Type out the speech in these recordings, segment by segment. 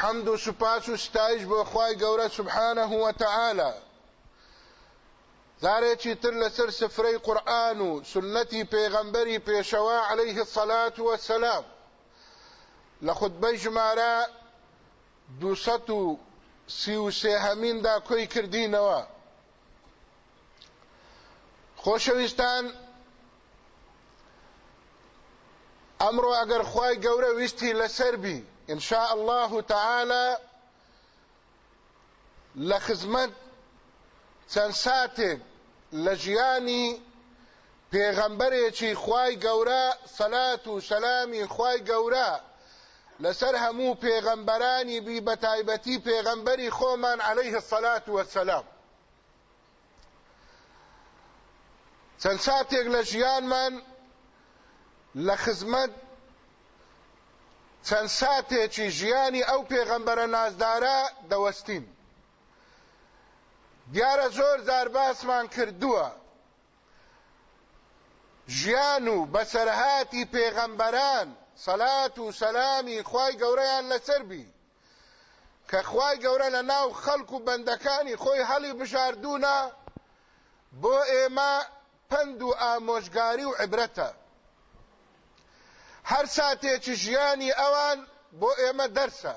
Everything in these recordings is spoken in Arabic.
حەمد و سوپاس و ستایش بۆ خوای گەورە سبحانه وتعالى زارێکی تر لەسەر سفرەی قورآن و سنەتی پێغەمبەری پێشەوە عليه الصلاة والسلام لە خودبەی ژمارە دووسەد و سی و سێهەمیندا کۆی کردینەوە. خۆشەویستان ئەمڕۆ ئەگەر خوای گەورە ویستی لەسەربی ئینشاء الله تعالى چەند ساتێک لە ژیانی پێغەمبەرێکی خوای گەورە سەلات و سەلامی خوای گەورە لەسەر هەموو پێغەمبەرانی بی بە تایبەتی پێغەمبەری خۆمان عليه الصلاة والسلام. چەند ساتێک لە ژیانمان لە چەند ساتێکی ژیانی ئەو پێغەمبەرە نازدارە دەوەستین. دیارە زۆر زار باسمان کردووە. ژیان و بەسەرهاتی پێغەمبەران سەلات و سەلامی خوای گەورەیان لەسەر بی. کە خوای گەورە لە ناو خەڵک و بەندەکانی خۆی هەڵی بژاردوونە بۆ ئێمە پند و ئامۆژگاری و عبرەتە هەر ساتێکی ژیانی ئەوان بۆ ئێمە دەرسە.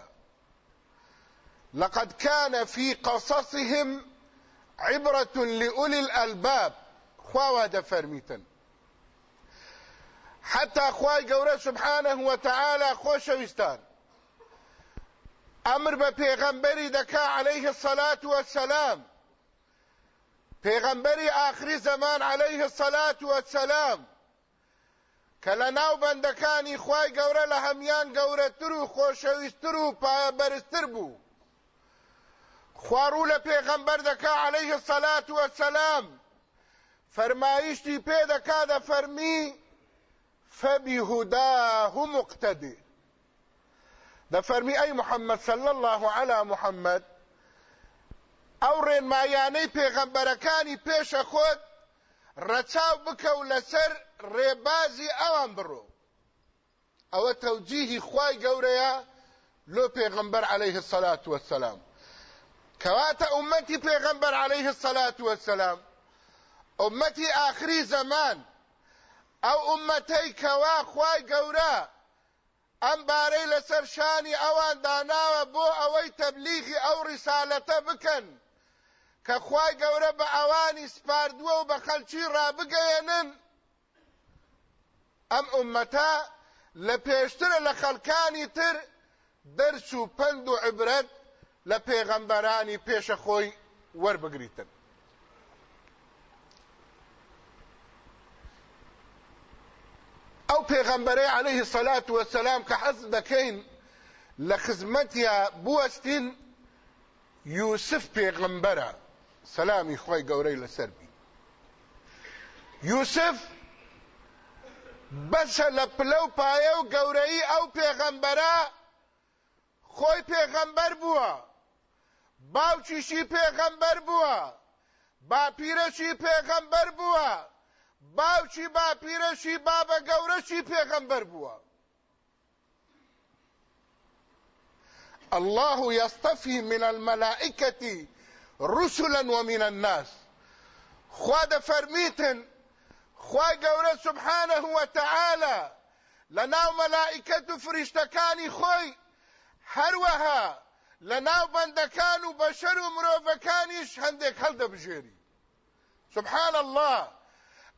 لقد كان في قصصهم عبرة لأولي الألباب. خواوا دفرميتن حتى خوای گەورە سبحانه وتعالى خۆشەویستان ئەمر بە پێغەمبەری دەکا عليه الصلاة والسلام. پێغەمبەری ئاخری زەمان عليه الصلاة والسلام. کە لە ناو بەندەکانی خوای گەورە لە هەمیان گەورەتر و خۆشەویستتر و پایەبەرزتر بوو. خوارو لە پێغەمبەر دەکا عليه الصلاة والسلام فەرمایشتی پێ دەکا دەفەرمی فبهداه مقتدي ده فرمي اي محمد صلى الله على محمد أو رين ما يعني پیغمبرکانی پیش خود رچاو بکو ریبازی اوان برو او توجیهی خوای گوریا لو پیغمبر عليه الصلاة والسلام کەواتە ئومەتی پێغەمبەر عليه الصلاة والسلام ئومەتی ئاخری زەمان. ئەو ئومەتەی کەوا خوای گەورە. ئەم بارەی لەسەر شانی ئەوان داناوە بۆ ئەوەی تەبلیغی ئەو ڕیسالەتە بکەن. کە خوای گەورە بە ئەوانی سپاردووە و بە خەلکی ڕابگەێنن ئەم ئومەتە لە پێشترە لە خەڵکانی تر دەرس و پند و عبرەت لە پێغەمبەرانی پێشە خۆی وەربگریتن. ئەو پێغەمبەرەی عليه سەلات وەسەلام کە حەز دەکەین لە خزمەتیا بوەستین یوسف پێغەمبەرە سەلامی خۆی گەورەی لەسەر بی یوسف بەسە لە پلە و پایە و گەورەی ئەو پێغەمبەرە خۆی پێغەمبەر بووە. باوکیشی پێغەمبەر بووە. باپیرەشی پێغەمبەر بووە. باوکی باپیرەشی بابە گەورەشی پێغەمبەر بووە. الله يصطفي من الملائكة رسلا ومن الناس. خوا فرميتن خوا قورة سبحانه وتعالى لناو ملائكة فرشتكاني خوي هروها لناو بندكان بشر ومروفكانيش هندك هل دبجيري سبحان الله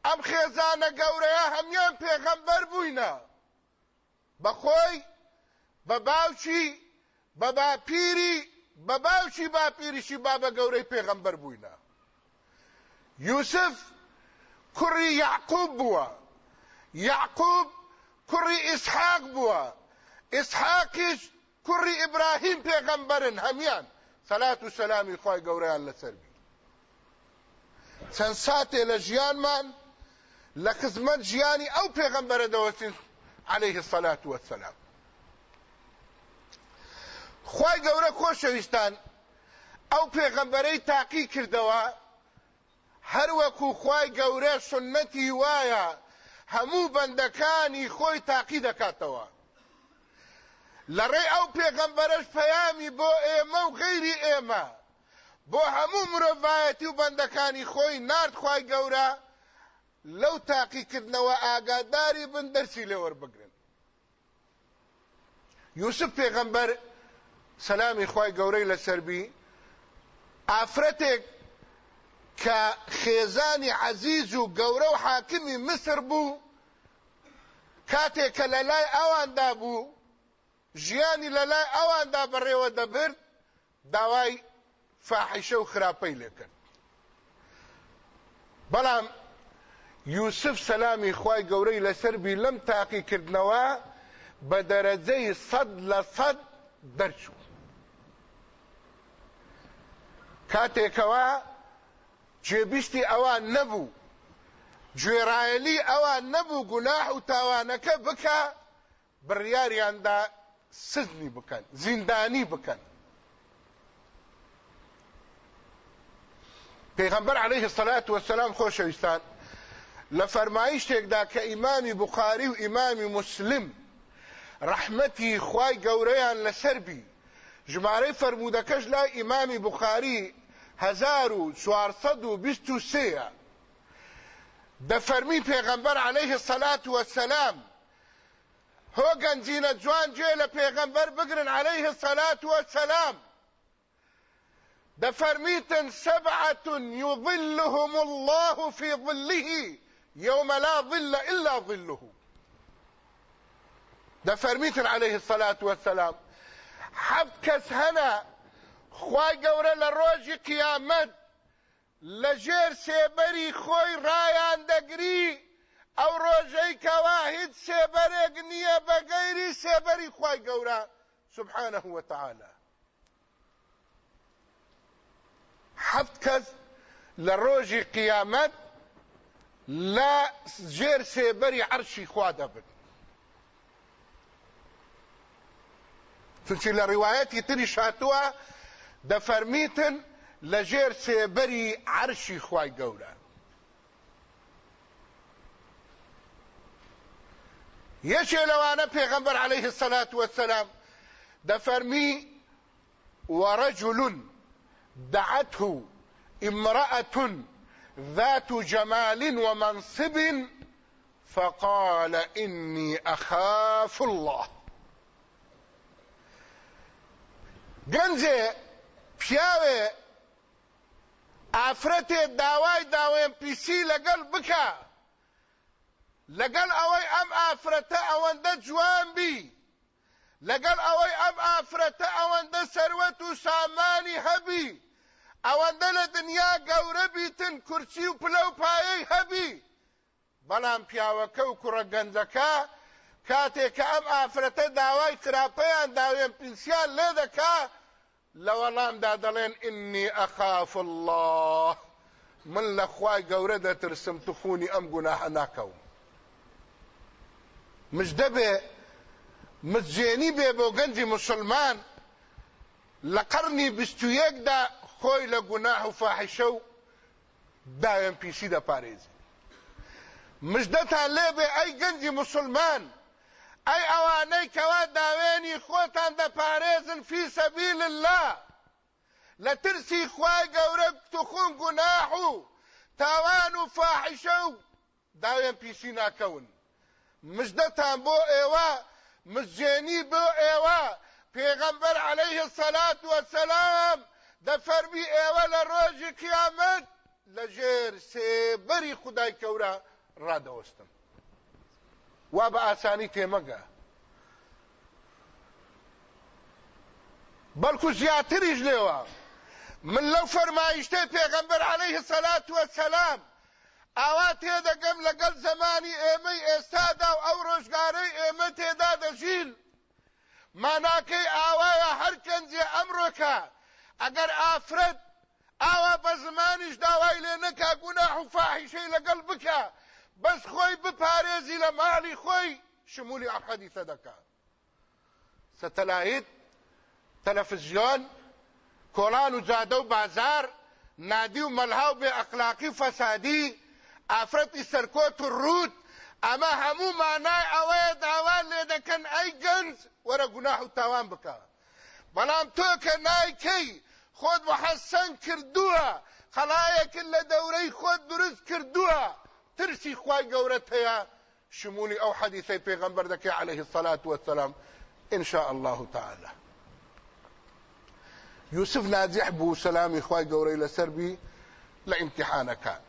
ئەم خێزانە گەورەیە هەمیان پێغەمبەر بووینە بەخۆی بە باوچی بە باپیری بە باوچی باپیریشی بابە گەورەی یوسف کوڕی یعقوب بووە. یعقوب کوڕی ئیسحاق بووە. ئیسحاقیش کوڕی ئیبراهیم پێغەمبەرن هەمیان. سەلات و سەلامی خۆی گەورەیان لەسەر بی. چەند ساتێ لە ژیانمان لە خزمەت ژیانی ئەو پێغەمبەرە دەوەستین عليه الصلاة والسلام خی گەورە خۆشەویستان ئەو پێغەمبەرەی تاقی کردەوە هەروەکو خی گەورە سنەتی وایە هەموو بەندەکانی خۆی تاقی دەکاتەوە. لەڕێ ئەو پێغەمبەرش پەیامی بۆ ئێمە و غەیری ئێمە بۆ هەموو مرۆڤایەتی و بەندەکانی خۆی نرد خی گەورە لەو تاقیکردنەوە ئاگاداری بن دەرسی لێوەربگرن یوسف پێغەمبەر سەلامی خی گەورەی لەسەربی ئافرەتێک کە خێزانی عەزیز و گەورە و حاکمی مسر بوو کاتێک کە لە لای ئەواندا بوو ژیانی لە لای ئەواندا بەڕێوە دەبرد داوای فاحیشە و خراپەی لێکرد بەڵام یوسف سەلامی خوای گەورەی لەسەربی لەم تاقیکردنەوە بە دەرەجەی سەد لە سەد دەرچوو. کاتێکەوە جێبیستی ئەوان نەبوو. گوێڕایەلی ئەوان نەبوو گوناح و تاوانەکە بکە بڕیاریاندا سزنی بکەن زیندانی بکەن. پێغەمبەر عليه الصلاة والسلام خۆشەویستان. لە فەرمایشتێکدا کە ئیمامی بخاری و ئیمامی مسلم ڕەحمەتی خوای گەورەیان لەسەربی ژمارەی فەرمودەکەش لای ئیمامی بخاری هزار و چوارسەد و بیست و سێە دەفەرمی پێغەمبەر عەلەیه السەلات وەسەلام هۆ گەنجینە جوان گوێ لە پێغەمبەر بگرن عەلەیه السەلات وەسەلام دەفەرمیتن سبعة يظلهم الله في ظله يوم لا ظل إلا ظله. ده فرميتن عليه الصلاة والسلام حب كس هنا خواي قورة لروج قيامت لجير سيبري خوي رايان دقري أو روجي كواهد سيبري اقنية بغيري سيبري خواي قورة سبحانه وتعالى حفت كس لروج قيامت لا جێر سێبەری عەرشی خوا دەبن. چونچی لە تری دەفەرمیتن لە ژێر سێبەری عەرشی خوای گەورە. یەکێ لەوانە پێغەمبەر عەلەیه السەلات وەسەلام دەفەرمی وەرەجولون دعته امراه ذات جمال ومنصب فقال إني أخاف الله. گەنجێ پیاوێ ئافرەتێ داوای داوێن پیسی لەگەڵ بکە. لەگەڵ ئەوەی ئەم ئافرەتە ئەوەندە جوان بی. لەگەڵ ئەوەی ئەم ئافرەتە ئەوەندە سەروەت و سامانی هەبی. ئەوەندە لە دنیا گەورە بیتن کورچی و پلە و پایەی هەبی. بەڵام پیاوەکە و کوڕە گەنجەکە کاتێک کە ئەم ئافرەتە داوای خراپەیان داوێن پینسیان لێ دەکا لە وەڵامدا دەڵێن ئینی ئەخاف الله. من لە خوای گەورە دەترسم تخونی ئەم گوناهە ناکەوم مژدە بێ مزجێنی بێ بۆ گەنجی مسلمان. لە قەرنی بیستویەکدا خۆی لە گوناه و فاحشە و داوێن پیسی دەپارێزی مژدەتان لێبێ ئەی گەنجی مسلمان. ئەی ئەوانەی کەوا داوێنی خۆتان دەپارێزن فی سەبیل الله لە ترسی خوای گەورە توخون گوناح و تاوان و فاحشە و داوێن پیسی ناکەون. مژدەتان بۆ ئێوە مزجێنی بۆ ئێوە. پێغەمبەر عەلەیه السەلات وەسەلام دەفەرمی ئێوە لە ڕۆژی قیامەت لەژێر سێبەری خودای گەورە ڕادەوەستم وا بە ئاسانی تێمەگە. بەڵکو زیاتریش لێوە. من لەو فەرمایشتەی پێغەمبەر عەلەیه سەلات وەسەلام ئاوا تێدەگەم لەگەڵ زمانی ئێمەی ئێستادا و ئەو ڕۆژگارەی ئێمە تێدا دەژین ماناکەی ئاوایە هەر کەنجێ ئەمڕۆکە. ئەگەر ئافرەت ئاوا بە زمانیش داوای لێ نەکا گوناح و فاحیشەی لەگەڵ بکە. بەس خۆی بپارێزی لە ماڵی خۆی شمولی ئەم حەدیثە دەکات سەتەلایت تەلەڤیزیۆن کۆڵان و جادە و بازار نادی و مەلهاو بێ ئەخلاقی فەسادی ئافرەتی سەرکۆت و ڕوت ئەمە هەموو مانای ئەوەیە داوان لێ دەکەن ئەی گەنج وەرە گوناح و تاوان بکە. بەڵام تۆ کە نایکەی خۆت محەسەن کردووە خەڵایەکن لە دەورەی خۆت دروست کردووە. ترسی خوای گەورەت هەیە شمولی ئەو حەدیثەی پێغەمبەر دەکەی عليه الصلاة والسلام. إن شاء الله تعالى. يوسف ناجح بو سلامي خواي قوري لسربي لامتحانك.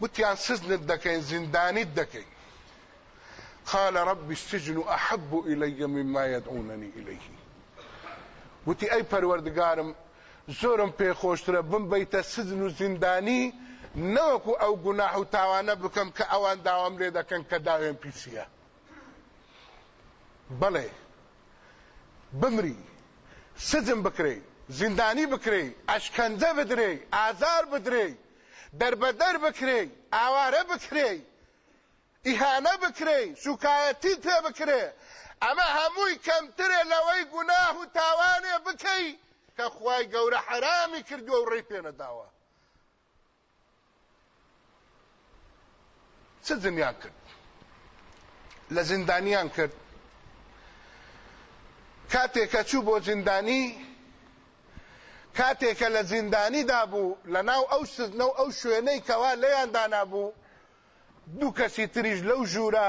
وتيان سجن الدكين زنداني الدكين قال رب السجن أحب إلي مما يدعونني إليه. وتي أي پروردگارم زورم پێ خۆشترە بم بەیتە سزن و زیندانی نەوەکو ئەو گوناح و تاوانە بکەم کە ئەوان داوام لێ دەکەن کە داوێن پیسیە. بەڵێ بمری سزم بکرێ زیندانی بکرێ ئەشکەنجە بدرێ ئازار بدرێ دەربەدەر بکرێ ئاوارە بکرێ ئیهانە بکرێ سوکایەتی پێ بکرێ. ئەمە هەمووی کەمترێ لەوەی گوناه و تاوانێ بکەی کە خوای گەورە حرامی کردووە و ڕێی پێنەداوە چه زندیان کرد؟ لە زیندانیان کرد. کاتێکە چوو بۆ زیندانی کاتێکە لە زیندانیدا بوو لە ناو ئەو سزنە و ئەو شوێنەی کەوا لەیان دانابوو. دوو کەسی تریش لەو ژوورە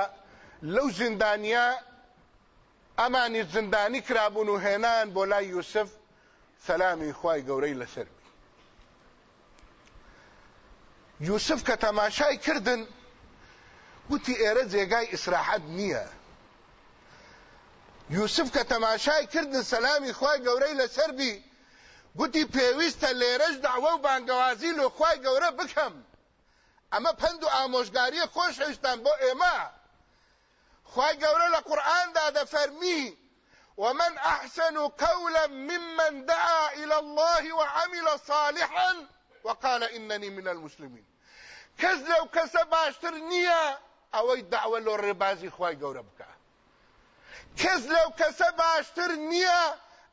لەو زیندانیا ئەمانی زیندانی کرابوون و هێنان بۆ لای یوسف سەلامی خوای گەورەی لەسەر یوسف کە تەماشای کردن گوتی ئێرە جێگای ئیسراحەت نییە یوسف کە تەماشای کردن سەلامی خوای گەورەی لەسەربی گوتی پێویستە لێرەش داوە و بانگەوازی لۆ خوای گەورە بکەم ئەمە پند و ئامۆژگاریە خۆشەویستان بۆ ئێمە خوای گەورە لە قورئاندا دەفەرمی ومن أحسن قولا ممن دعا إلى الله وعمل صالحا وقال إنني من المسلمين. کەس لەو کەسە باشتر نییە ئەوەی داوە لۆ ڕێبازی خی گەورە بکە. کەس لەو کەسە باشتر نییە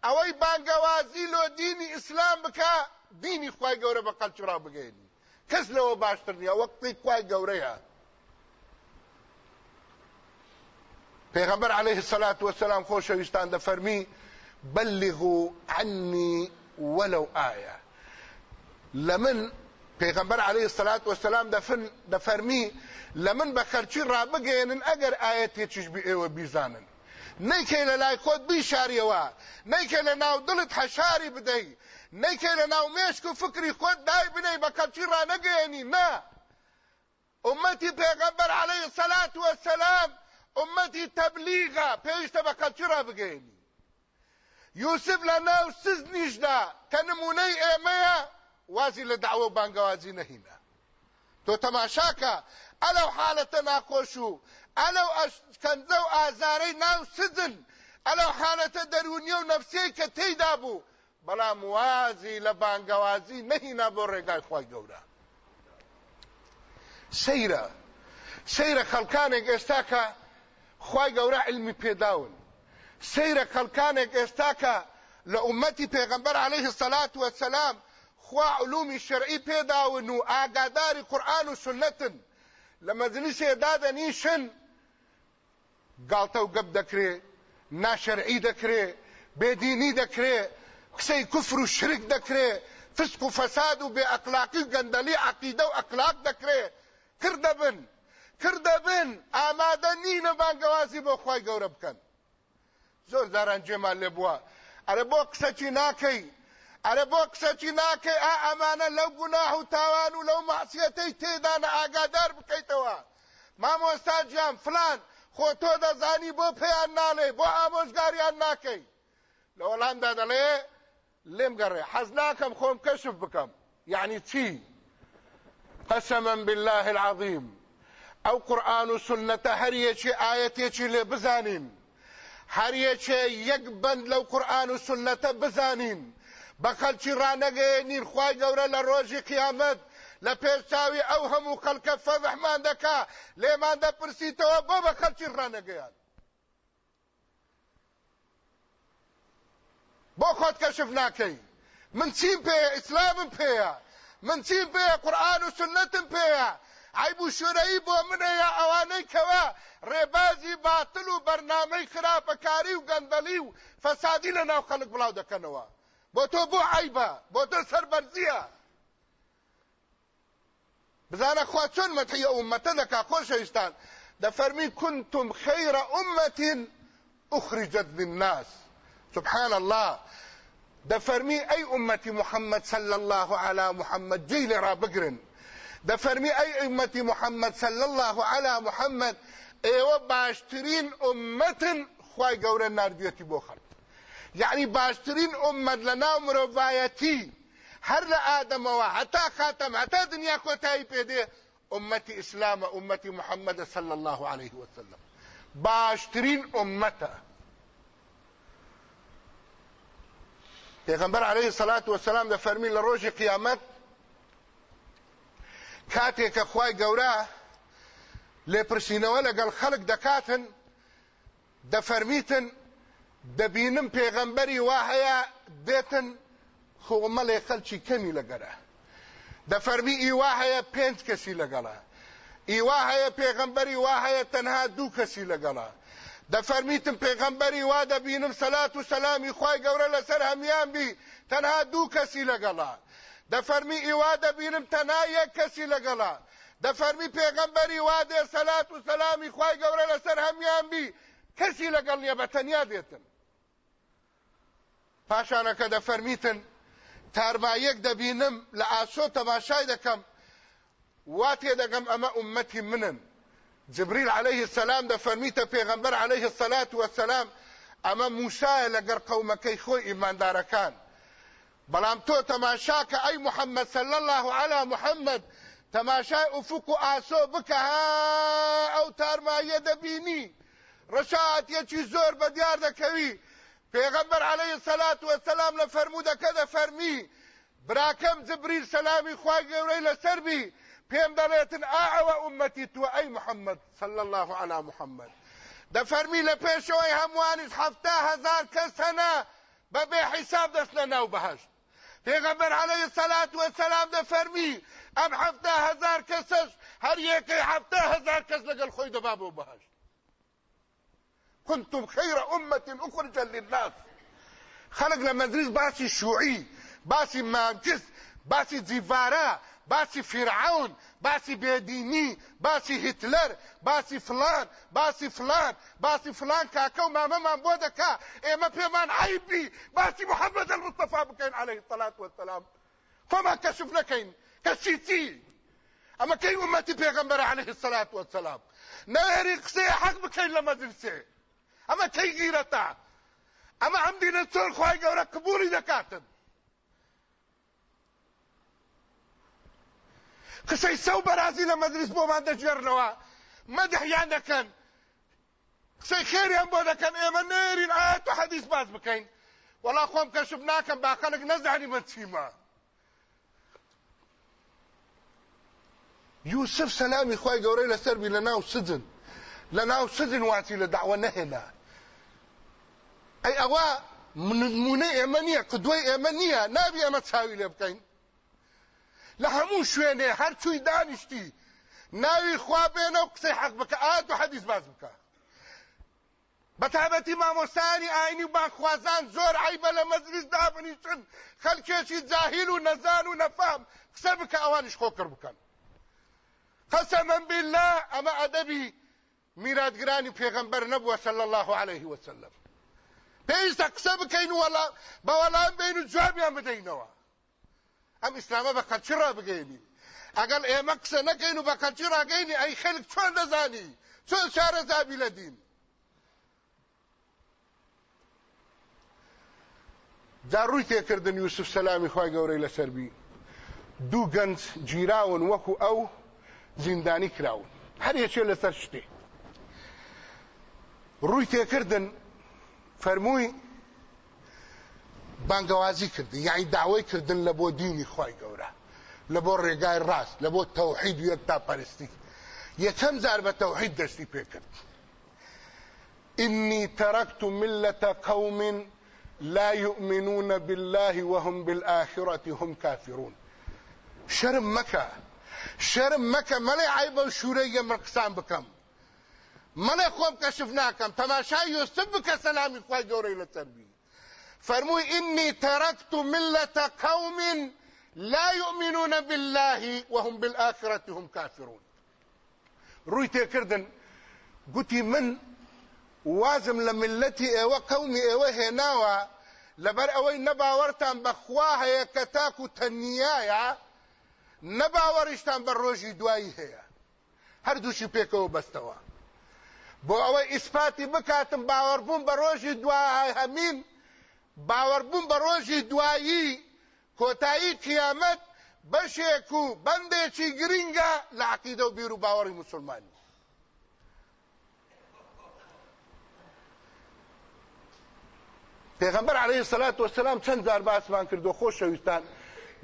ئەوەی بانگەوازی لۆ دینی ئیسلام بکە دینی خی گەورە بە قەلچرا بگەێنی کەس لەوە باشتر نییە وەقتی خی گەورەیە. پێغەمبەر عليه الصلاة والسلام خۆشەویستان دەفەرمی بلغوا عني ولو آية لمن پیغمبر علیه الصلاة والسلام دفن دفرمی لمن بخرچی را بگینن اگر آیتی چش بی ایو بیزانن. نیکی لای خود بی شاریوا نیکی لناو دلت حشاری بدی نیکی لناو میشکو فکری خود دای بنی بخرچی را نگینی نه. امتی پیغمبر علیه الصلاة والسلام امتی تبلیغا پیشتا بخرچی را بگینی. یوسف لناو سز نیشدا کنمونه ایمه وازی لە داوە و بانگەوازی نەهینە تۆ تەماشاکە ئەلەو حالەتە ناخۆش و ئەلەو کەنجە و ئازارەی ناو سزن ئەلەو حالەتە دەرونیە و نەفسەی کە تێیدا بوو. بەڵام وازی لە بانگەوازی نەهینا بۆ ڕێگای خۆی گەورە. سەیرە سەیرە خەڵکانێک ئێستا کە خی گەورە علمی پێداون. سەیرە خەڵکانێک ئێستا کە لە ئومەتی پێغەمبەر عليه الصلاة والسلام خوا علومی شرعی پێداون و ئاگاداری قورآن و سنتن. لە مەجلیسێ دادەنیشن گاڵتە و گەب دەکرێ ناشەرعی دەکرێ بێدینی دەکرێ قسەی کوفر و شرک دەکرێ فسق و فەساد و بێ ئەقلاقی و گەندەلی عقیدە و ئەقلاق دەکرێ. کردە بن کردە بن ئامادە نینە بانگەوازی بۆ خی گەورە بکەن. زۆر زاران جێمان لێ بووە. ئەرە بۆ قسەکی ناکەی ئەرە بۆ قسەچی ناکەی ئا ئەمانە لەو گوناح و تاوان و لەو مەعسیەتەی تێدانە ئاگادار بکەیتەوە مامۆستا گیان فلان دەزانی بۆ پێیان ناڵێ بۆ ئامۆژگاریان ناکەی لە وەڵامدا دەڵێ لێم گەڕێ حەز ناکەم خۆم کەشف بکەم یعنی چی؟ قسما بالله العظيم ئەو قورآن و لێ بزانین هەر یەکێ یەک بند لەو قورآن و سنەتە بزانین بە خەلکی ڕانەگەێنین خوای گەورە لە ڕۆژی قیامەت لە پێشاوی ئەو هەموو خەڵکە فەزەحمان دەکا لێمان دەپرسیتەوە بۆ بە خەلکی ڕانەگەیان. بۆ خۆت کەشف ناکەی. من چیم پێیە ئیسلامم پێیە. من چیم پێیە قورآن و سنتم پێیە. عیب و شورەیی بۆ منەیە ئەوانەی کەوە. ڕێبازی باتل و بەرنامەی خراپەکاری و گەندەلی و فەسادی لە ناو خەڵک بڵاو دەکەنەوە. بۆ تۆ بۆ عیبە بۆ تۆ سەربەرزیە. بزانە خوا چۆن مەتحی ئومەتە دەکا خۆشەویستان كنتم خير أمة أخرجت للناس سبحان الله. دفرمي أي أمتي محمد صلى الله على محمد جيل را بقرن دفرمي أي أمتي محمد صلى الله على محمد أيوه باشترين أمة خواهي قورا النار ديتي بوخر يعني باشترين امت لنا مرۆڤایەتی هەر لە ئادەمەوە هەتا خاتم هەتا دنیا کۆتایی پێدێ أمتي إسلام أمتي محمد صلى الله عليه وسلم. باشترين امته پیغمبر عليه الصلاة والسلام دفرمي لروج قيامت کاتێکە خی گەورە لێپرسینەوە لەگەڵ خەڵک دەکاتن دەفەرمیتن دەبینم پێغەمبەری وا هەیە دێتن خۆمەڵێ خەلکی کەمی لەگەرە. دەفەرمی ئیوا هەیە پێنج کەسی لەگەڵە. ئیوا هەیە پێغەمبەری وا هەیە تەنها دوو کەسی لەگەڵە. دەفەرمیتم پێغەمبەری وا دەبینم سەلات و سەلامی خوای گەورە لەسەر هەمیان بی تەنها دوو کەسی لەگەڵا دەفەرمی ئیوا دەبینم تەنها یەک کەسی لەگەڵا دەفەرمی پێغەمبەری وا دێ سەلات و سەلامی خوای گەورە لەسەر هەمیان بی کەسی لەگەڵ نیە بە تەنیا دێتن پاشانەکە دەفەرمیتن تارمایەک دەبینم لە ئاسۆ تەماشای دەکەم. وا تێدەگەم ئەمە ئومەتی منن. جبریل عليه السلام دەفەرمیتە پێغەمبەر عليه الصلاة والسلام ئەمە موسایە لەگەر قەومەکەی خۆی ئیماندارەکان. بەڵام تۆ تەماشاکە ئەی محەممەد صلى الله على محەممەد تەماشای ئوفق و ئاسۆ بکە ها ئەو ڕەشاتێکی زۆر بە دیار دەکەوی. پێغەمبەر عليه الصلاة والسلام لە فەرمودەکە دەفەرمی براکەم جبریل سەلامی خوای گەورەی لەسەر بی پێم دەڵێتن ئاوە ئومەتی تو ئەی محەممەد صلى الله على محەممەد. دەفەرمی لە پێشەوەی هەموانیش هەفتا هزار کەس هەنا بەبێ حیساب دەست لە ناو بەهشت. پێغەمبەر عليه الصلاة والسلام دەفەرمی ئەم هەفتا هزار کەسش هەر یەکەی هەفتا هزار کەس لەگەڵ خۆی دەبا بۆ كنتم خير أمة أخرجا للناس. خلق لمدرس باسي شيوعي باسي مانكس باسی جیڤارە باسی فرعون باسی بێدینی باسی هیتلەر باسی فلان باسی فلان باسی فلان کاکە و مامەمان بۆ دەکا ئێمە پێمان عیبی باسی محەممەد المستەفا بکەین عليه الصلاة والسلام. کەشف نەکەین کەچی چی ئەمە کەی ومەتی پێغەمبەر عليه الصلاة والسلام. نەوێری قسەی حەق بکەین لە مەجلسێ ئەمە کەی گیرەتە ئەمە ئەم دینە چۆن خی گەورە قبولی دەکاتن قسەی سەو بەرازی لە مەدرس بۆمان دەژێرنەوە مەدەحیان دەکەن قسەی خێریان بۆ دەکەن ئێمە نێرین ئاەت و حەدیث باز بکەین وەڵا خۆم کەشف ناکەم با خەڵک نەزانی من چیمە یوسف سەلامی خی گەورەی لەسەربی لە ناو سجن. لە ناو سجن واتی لە داوە نەهێنا ئەی ئەوە نمونە ئێمە نییە قدوی ئێمە نییە. نابی ئەمە چاوی لێ بکەین. لە هەموو شوێنێ هەر چووی دانیشتی. ناوی خوا بێنە و قسەی حەق بکە ئات و حەدیث باز بکە. بەتابەتی مامۆستانی ئاینی و بانخوازان زۆر عیبە لە مەزلیس دابنیشن خەلکێکی جاهیل و نەزان و نەفام قسە بکە ئەوانیش خۆکر بکەن. قسما بالله ئەمە ئەدەبی میراتگرانی پێغەمبەر نەبووە صلی الله عليه وسلم. پێویستە قسە بکەین و بەوەڵام بین و جوابیان بدەینەوە. ئەم ئیسلامە بە قەچی ڕابگەینی. ئەگەر ئێمە قسە نەکەین و بە قەچی ڕاگەینی ئەی خەلک چۆن دەزانی؟ چۆن شارەزابی لە دین؟ جا ڕووی تێکردن یوسف سەلامی خی گەورەی لەسەربی دوو گەنج گیراون وەکو ئەو زیندانی کراون. هەر یەکێ لەسەر شتێ. ڕووی تێکردن فەرمووی بانگەوازی کردی یعنی داوای کردن لە بۆ دینی خی گەورە لە بۆ ڕێگای ڕاست لە بۆ تەوحید یەک تا پەرستی یەکەم زار بە تەوحید دەستی پێکرد إني تركت ملة قوم لا يؤمنون بالله وهم بالآخرة هم كافرون. شرم مكة شرم مكة ملي عيبا وشورية من قسام بكم ملي خوم كشفناكم؟ تماشا يوسف بك سلامي خواهي جوري لتربيه فرموي إني تركت ملة قوم لا يؤمنون بالله وهم بالآخرة هم كافرون. رويتي كردن قلتي من وازم لملتي أيوه قومي أيوه هناوا؟ لبر أوي نباورتان بخواها يكتاكو تنيايا نباورشتان بروجي هيا. هر دوشي بيكو بستوا. بو اوي اثباتي بكاتم باور بون بروجي دواي همين باوەڕبوون بە ڕۆژی دوایی کۆتایی قیامەت بەشێک و بەندێکی گرینگە لە عقیدە و بیر و باوەڕی مسلمانی. پێغمبەر عليه الصلاة والسلام چەند جار باسمان کردو خۆشەویستان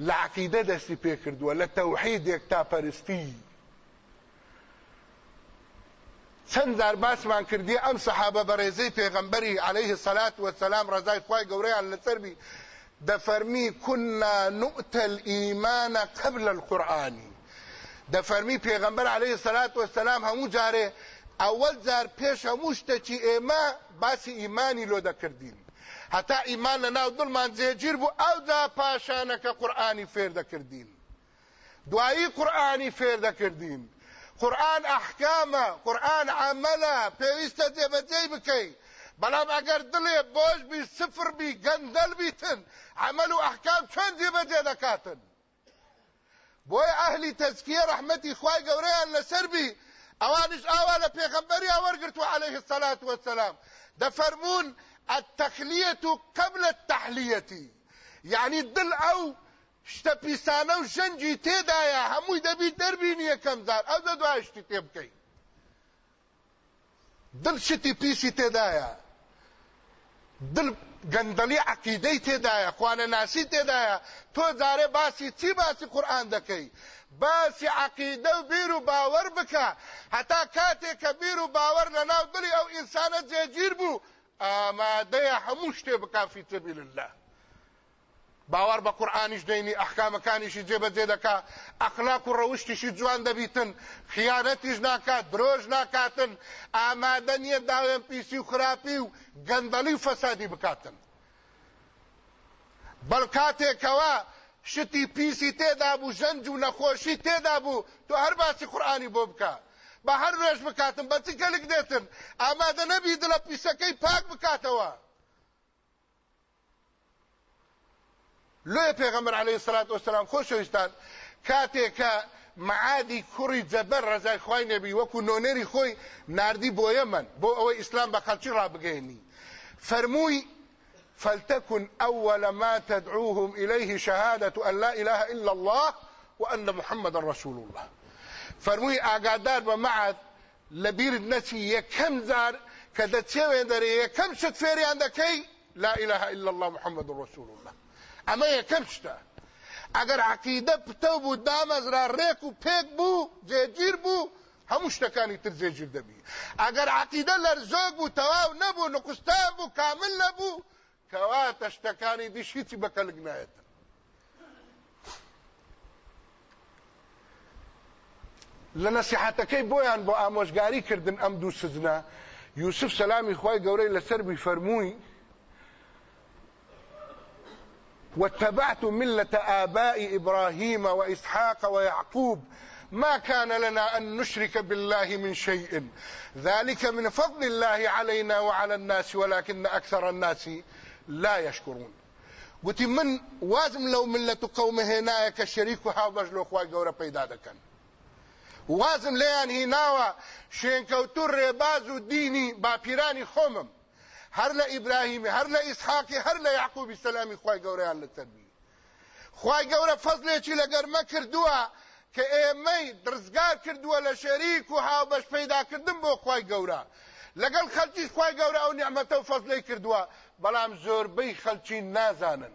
لە عقیدە دەستی پێ کردووە لە تەوحیدێک تاپەرستی چەند جار باسمان کردی ئەم سەحابە بەڕێزەی پێغەمبەری عليه الصلاة والسلام ڕزای خوای گەورەیان لەسەربی دەفەرمی كنا نؤتى الإيمان قبل القرآن. دەفەرمی پێغەمبەر عليه الصلاة والسلام هەموو جارێ ئەوەل جار پێش هەموو شتێکی ئێمە باسی ئیمانی لۆ دەکردین. هەتا ئیمان لە ناو دڵمان جێگیر بوو ئەو دا پاشانەکە قورآانی فێر دەکردین. دوایی قورآانی فێر دەکردین. قورآن احکامە قورآن عملە پێویستە جێبەجێ بکەی. بەڵام ئەگەر دڵێ بۆش بی سفر بی گەندەل بیتن عمل و ئەحکام چۆن جێبەجێ دەکاتن؟ بۆی ئەهلی تەزکیە ڕەحمەتی خوای گەورەیان لەسەر بی ئەوانش ئاوا لە پێغەمبەری وەرگرتو عليه الصلاة والسلام دەفەرمون التخلية قبل التحلية يعني دل أو شتە پیسانە و ژەنجی تێدایە. هەمووی دەبی دەربینی یەکەم زار. ئەو دە دوای شتی تێ بکەی دڵ شتی پیسی تێدایە. دڵ گەندەلی عقیدەی تێدایە. خوانە ناسی تێدایە. تۆ جارێ باسی چی باسی قورآن دەکەی؟ باسی عقیدە و بیر و باوەڕ بکە. هەتا کاتێک کە بیر و باوەڕ لە ناو دڵی ئەو ئینسانە جێگیر بوو ئامادەیە هەموو شتێ بکا فی سەبیل الله باوەڕ بە قورآانیش دەینی ئەحکامەکانیشی جێبەجێ دەکا. ئەخلاق و ڕەوشتیشی جوان دەبیتن. خیانەتیش ناکات درۆژ ناکاتن. ئامادە نییە داوێن پیسی و خراپی و گەندەلی و فەسادی بکاتن. بەڵ کاتێکەوە شتی پیسی تێدا بوو ژەنج و نەخۆشی تێدا بوو تۆ هەر باسی قورآانی بۆ بکە بە هەر ڕێژ بکاتم بەچ گەلک دێتن؟ ئامادە نەبی دڵە پیسەکەی پاک بکاتەوە. لێ پێغەمبەر عەلەیهی سەلات وەسەلام خۆشەویستان کاتێک کە معادی کوڕی جەبەر ڕزای خوای نەبی وەکو نۆنەری خۆی ناردی بۆ یەمەن بۆ ئەوەی ئیسلام بە خەڵکی ڕابگەێنی فەرمووی فلتكن أول ما تدعوهم إليه شهادة أن لا إله إلا الله وأن محمد رسول الله. فرموي ئاگادار بە معاد لەبیر نەچی یەکەم زار کە دەچێوێ دەرێ یەکەم شت فێریان دەکەی لا إله إلا الله محمد رسول الله. ئەمە یەکەم شتە. ئەگەر عقیدە پتە بوو دامەزرا ڕێک و پێک بوو جێگیر بوو هەموو شتەکانی تر جێگیر دەبی. ئەگەر عقیدە لەرزۆک بوو تەواو نەبوو نقستان بوو کامل نەبوو کەواتە شتەکانی دیش هیچی بەکەلک نایەتە. لە نەسیحەتەکەی بۆیان بۆ ئامۆژگاری کردن ئەم دوو سزنە یوسف سەلامی خی گەورەی لەسەر بی فەرمووی واتبعت ملة آباء إبراهيم وإسحاق ويعقوب. ما كان لنا أن نشرك بالله من شيء. ذلك من فضل الله علينا وعلى الناس ولكن أكثر الناس لا يشكرون. قلت من وازم لو ملة قوم هناك الشريك هاوبج لو خواي قورا پیدا دكن وازم ليان هناوا شينكوتو ريبازو ديني باپیرانی خومم. هر له ابراهیم هر له اسحاق هر له یعقوب سلام خوای ګوریان له تربیه خوای ګوره فضل چې لګر ما کردوه که ئێمەی درزگار کردووە لە شەریک و هاوبەش پەیداکردن بۆ خی گەورە. لەگەڵ خەلکیش خی گەورە ئەو نیعممەتە و فەزلەی کردووە بەڵام زۆربەی خەلکی نازانن.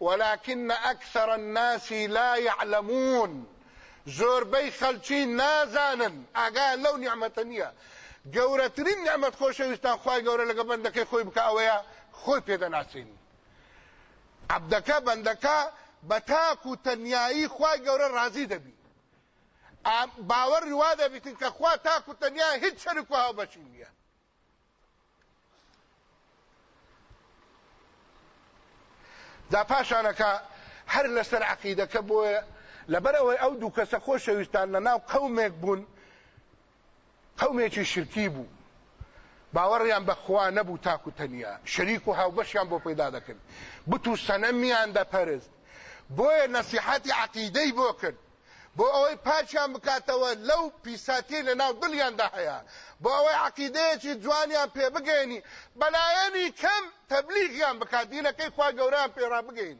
ولكن أكثر الناس لا يعلمون. زۆربەی خەلکی نازانن. ئاگا لەو نیعممەتە نییە. گەورەترین نعمت خۆشەویستان خی گەورە لەگە بەندەکەی خۆی بکە ئەوەیە خۆی پێدەناسین عبدەکە بەندەکە بە تاک و تەنایی خی گەورە ڕازی دەبی. باوەڕ وا دەبیتن کە خوا تاک و تەنیا هیچ شەرک و هاوبەشی نییە. دا پاشانەکە هەر لەسەر عقیدەکە بۆیە لەبەرەوەی ئەو دوو کەسە خۆشەویستان لە ناو قەومێک بوون قومێکی شرکی بوو. باوەڕیان بەخوا نەبوو تاکو تەنیا. شەریک و هاوبەشیان بۆ پەیدا دەکرد. بت و سەنەمیان دەپەرست. بۆیە نەسیحەتی عقیدەی بۆ کرد. بۆ ئەوەی پاچیان بکاتەوە لەو پیساتی لە ناو دڵیاندا هەیە بۆ ئەوەی عقیدەیەکی جوانیان پێ بگەێنی بەلایەنی کەم تەبلیغیان بکات. دینەکەی خوا گەوریان پێڕا بگەین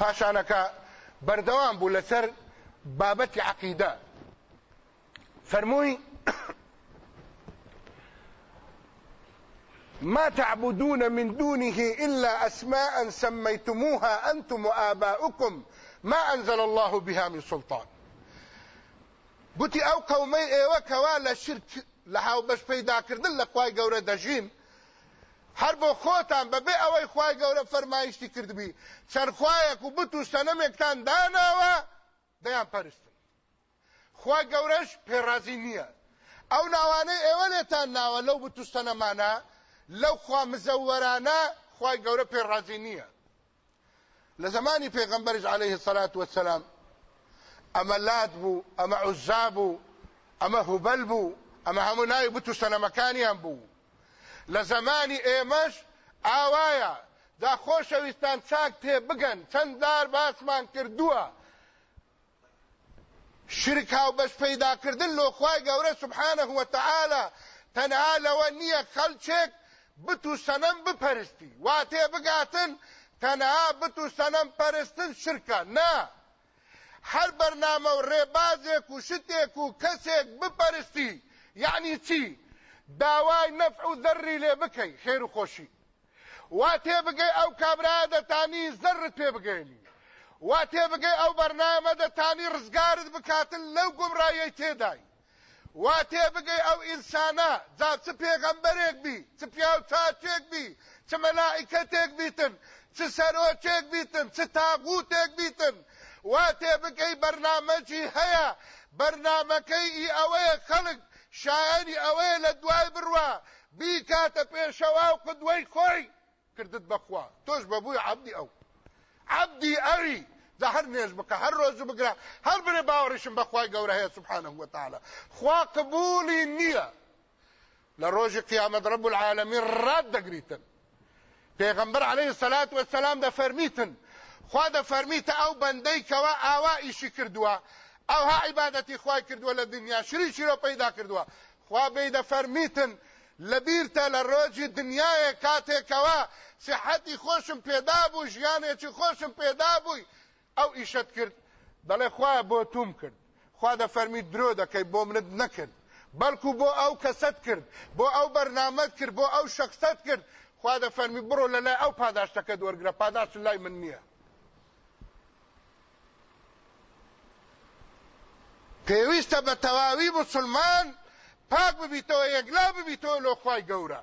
پاشانەکە بردوان بو لسر بابت عقيدة فرموي ما تعبدون من دونه إلا أسماء سميتموها أنتم وآباؤكم ما أنزل الله بها من سلطان. قلت أو قومي أيوه كوالا شرك لحاو بش پیدا کردن لقوای گوره دجین هەر بۆ خۆتان بەبێ ئەوەی خی گەورە فەرمایشتی کردبی. چەند خوایەک و بت و سەنەمێکتان داناوە دەیان پەرستن. خی گەورەش پێڕازی نییە. ئەو ناوانەی ئێوە لێتان ناوە لەو بت و سەنەمانە لەو خوا مزەوەرانە خی گەورە پێڕازی نییە. لە زمانی پێغمبەرش عليه سەلات وسلام ئەمە لات بوو ئەمە عزا بوو ئەمە هوبەل بوو ئەمە هەموو ناوی بت و سەنەمەکانیان بوو. لە زمانی ئێمەش ئاوایە. دا خۆشەویستان چاک تێ بگەن چەند دار باسمان کردووە. شرک هاو بەش پەیداکردن لۆخوای گەورە سبحانه وتعالى تەنها لەوە نییە خەلچێک بت و سەنەم بپەرستی. وا تێ بگاتن تەنها بت و سەنەم پەرستن شرکە. نا. هەر بەرنامە و ڕێبازێک و شتێک و کەسێک بپەرستی. یعنی چی؟ داوای نەفع و ذەڕی لێ بکەی خێر و خۆشی. وا تێ بگەی ئەو کابرا دەتانی زەرت پێ بگەێنی وا تێ بگەی ئەو بەرنامە دەتانی ڕزگارت بکاتن لەو گومڕایەی تێدای. وا تێ بگەی ئەو ئینسانە جا چ پێغەمبەرێک بی چ پیا و چاچێک بی چ مەلائیکەتێک بیتن چ سەرۆچێک بیتن چ تاغوتێک بیتن. وا تێ بگەی بەرنامەجی هەیە بەرنامەکەی ئەوەیە خەڵک شایانی ئەوەیە لە دوای بڕوە. بیکاتە پێشەوا و قدوەی خۆی کردت بەخوا. تۆش بەبووی عبدی ئەو. عبدی ئەوی دا هەر نێژ بکە هەر ڕۆژ بگرە هەر برێ باوەڕیشم سبحانه وتعالى خوا قبولی نییە. لە ڕۆژی قیامەت رب العالمین ڕاد دەگریتن. پێغەمبەر عليه الصلاة والسلام دەفەرمیتن. خوا دەفەرمیتە ئەو بەندەی کەوا ئاوا ئیشی کردووە. ئەوها عیبادەتی خوای کردووە لە دنیا شریشی ڕۆ پەیدا کردووە. خوا بێ دەفەرمیتن لەبیرتە لە ڕۆژی دنیاە کاتێکەوە سحەتی خۆشم پێدا بوو ژیانێکی خۆشم پێدا بووی. ئەو ئیشت کرد دەڵێ خوایە بۆ توم کرد. خوا دەفەرمی درۆ دەکەی بۆ منت نەکرد. بەڵکو بۆ ئەو کەسەت کرد بۆ ئەو بەرنامەت کرد بۆ ئەو شخصەت کرد. خوا دەفەرمی بڕۆ لە لای ئەو پاداشتەکە وەرگرە پاداش لای من نییە. پێویستە بە تەواوی مسلمان پاک ببیتەوە یەکلا ببیتەوە لۆ خوای گەورە.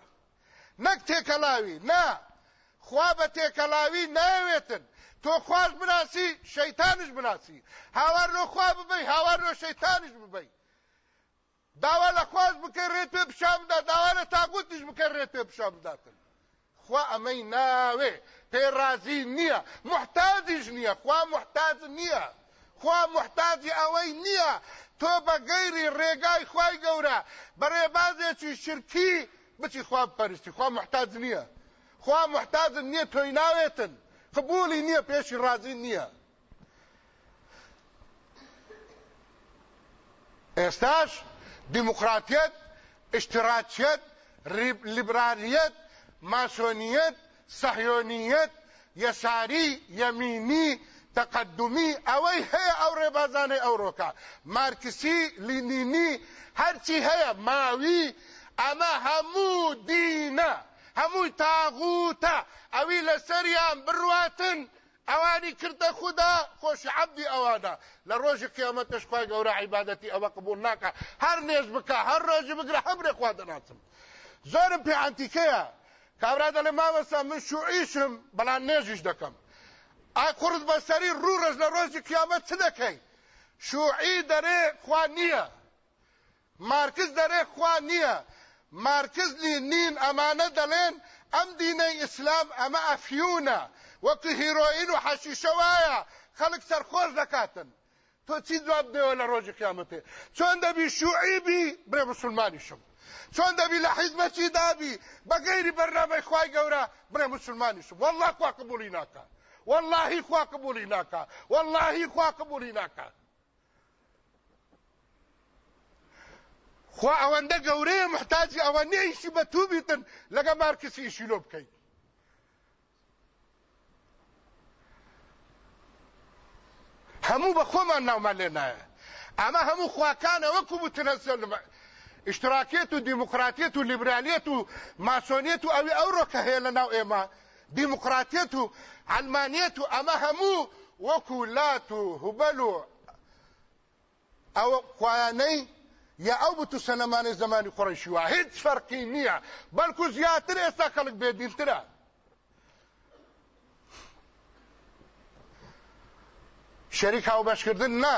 نەک تێکەلاوی نا. خوا بە تێکەلاوی ناوێتن. تۆ خواش بناسی شەیتانش بناسی. هاوار لۆ خوا ببەی هاوار لۆ شەیتانش ببەی. داوا لە خواش بکە ڕێت پێ پیشامدا داوا لە تاگوتیش بکە ڕێت پێ پیشام بداتن. خوا ئەمەی ناوێ. پێ رازی نییە. محتاجیش نییە. خوا محتاج نییە. خوا محتاجی ئەوەی نییە. تۆ بە گەیری ڕێگای خوای گەورە. بەڕێبازێکی شرکی بچی خوا پەرستی خوا محتاج نییە. خوا محتاج نییە تۆی ناوێتن. قبولی نییە پێشی رازی نییە. ئێستاش دیموکراتیت اشتراکیت لیبرالیت ماسۆنیت سەحیۆنیت یەساری یەمینی تەقدمی ئەوەی هەیە ئەو ڕێبازانەی ئەوڕۆکە مارکسی لینینی هەرچی هەیە ماوی ئەمە هەموو دینە هەمووی تاغوتە. ئەوی لەسەریان بڕواتن ئەوانی کردە خوددا خۆشی عبدی ئەوانە. لە ڕۆژی قیامەتش خخوای گەورە عیباەتی ئەوە قبول ناکە. هەر نێژ بکە هەر ڕۆژی بگرە هەمرێ خوا دەناسم. زۆرم پێ ئەنتیکەیە. کابرا دەڵێ ماوەسا من شوعیشم بەڵام نێژیش دەکەم. ئاکورد بەسەری ڕوڕژ لە ڕۆژی قیامەت چ دەکەی؟ شوعی دەرێ خوا نییە. مارکز دەرێ خوا نییە. مارکز نین ئەمانە دەڵێن ئەم دینەی ئیسلام ئەمە ئەفیونە. وەکو هیرۆئین و حەشیشە وایە خەڵک سەرخۆش دەکاتن. تۆ چی جواب دێوە لە ڕۆژی قیامەتێ؟ چۆن دەبی شوعی بی برێ مسلمانیشم چۆن دەبی لە حیزمەتی دابی بەگەیری بەرنامەی خوای گەورە برێ مسلمانیشم والله خوا قبولی ناکات. والله خوا قبولی ناکات والله خوا قبولی ناکات خوا ئەوەندە گەورەیە محتاجی ئەوە نێیشی بە تو بیتن لەگە مارکسی ئیشی لۆ بکەیت هەموو بە خۆمان ناومان لێ نایە. ئەمە هەموو خواکانە وەکو بوتنە اشتراکیت و دیموکراتیت و لیبرالیت و ماسۆنیت و ئەوی ئەوڕۆکە هەیە لە ناو ئێمە. دیموکراتیت و علمانیت و ئەمە هەموو وەکو لات و هوبەل و ئەو خوایانەی یا ئەو بتو سەنەمانی زمانی قڕیشی وە هیچ فەرقی نییە بەڵکو زیاتر ئێستا خەڵک بێدینترە. شەریک هاو بەشکردن نا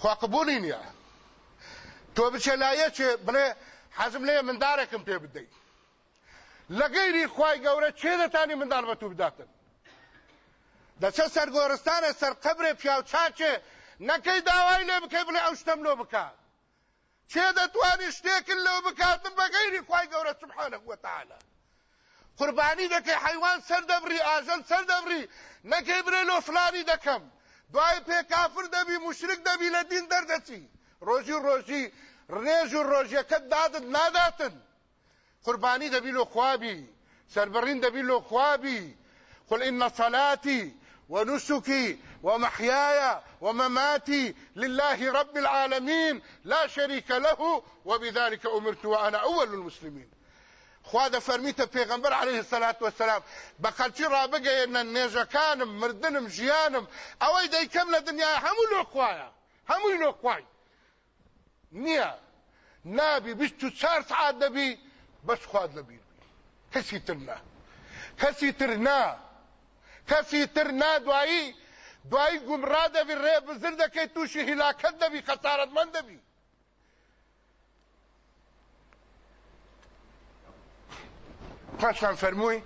خوا قبولی نییە. تۆ بچێ لایەکێ بڵێ حەزم لێ مندارێکم پێ بدەیت. لە گەیری خوای گەورە چێ دەتانی مندار بە تو بداتن؟ دەچە سەر گۆرستانە سەر قبرێ پیاو چاچێ نەکەی داوای لێ بکەی بڵێ ئەو شتەم لۆ بکات چێ دەتوانی شتێکن لەو بکاتن بە گەیری خوای گەورە سبحانه وتعالى قوربانی دەکەی حیوان سەر دەبری ئاژەل سەر دەبری نەکەی برێ لۆ فلانی دەکەم. دوای پێ کافر دەبی مشرک دەبی لە دین دەردەچی. ڕۆژی ڕۆژی ڕێژ و ڕۆژیەکەت دادت ناداتن. لۆ خوابی سربڕین دەبی لۆ خوابی قل إن صلاتي ونسكي ومحياي ومماتي لله رب العالمين لا شريك له وبذلك أمرت وأنا أول المسلمين. خوا د فرمیته پیغمبر علیه الصلاة والسلام بخلچی را بگەێنە نێژەکانم مردنم ژیانم ئەوەی دەیکەم لە دنیای هەموو لۆ خوایە هەمووی خوای. نییە. نابی بیست و چار سعات دەبی بەس خواد لەبیر کەسی تر نا کەسی تر نا کەسی تر نا دوایی دوایی گومڕا دەبی ڕێ بزر دەکەی تووشی هیلاکەت دەبی خەسارەتمەند دەبی پاشان فرمووی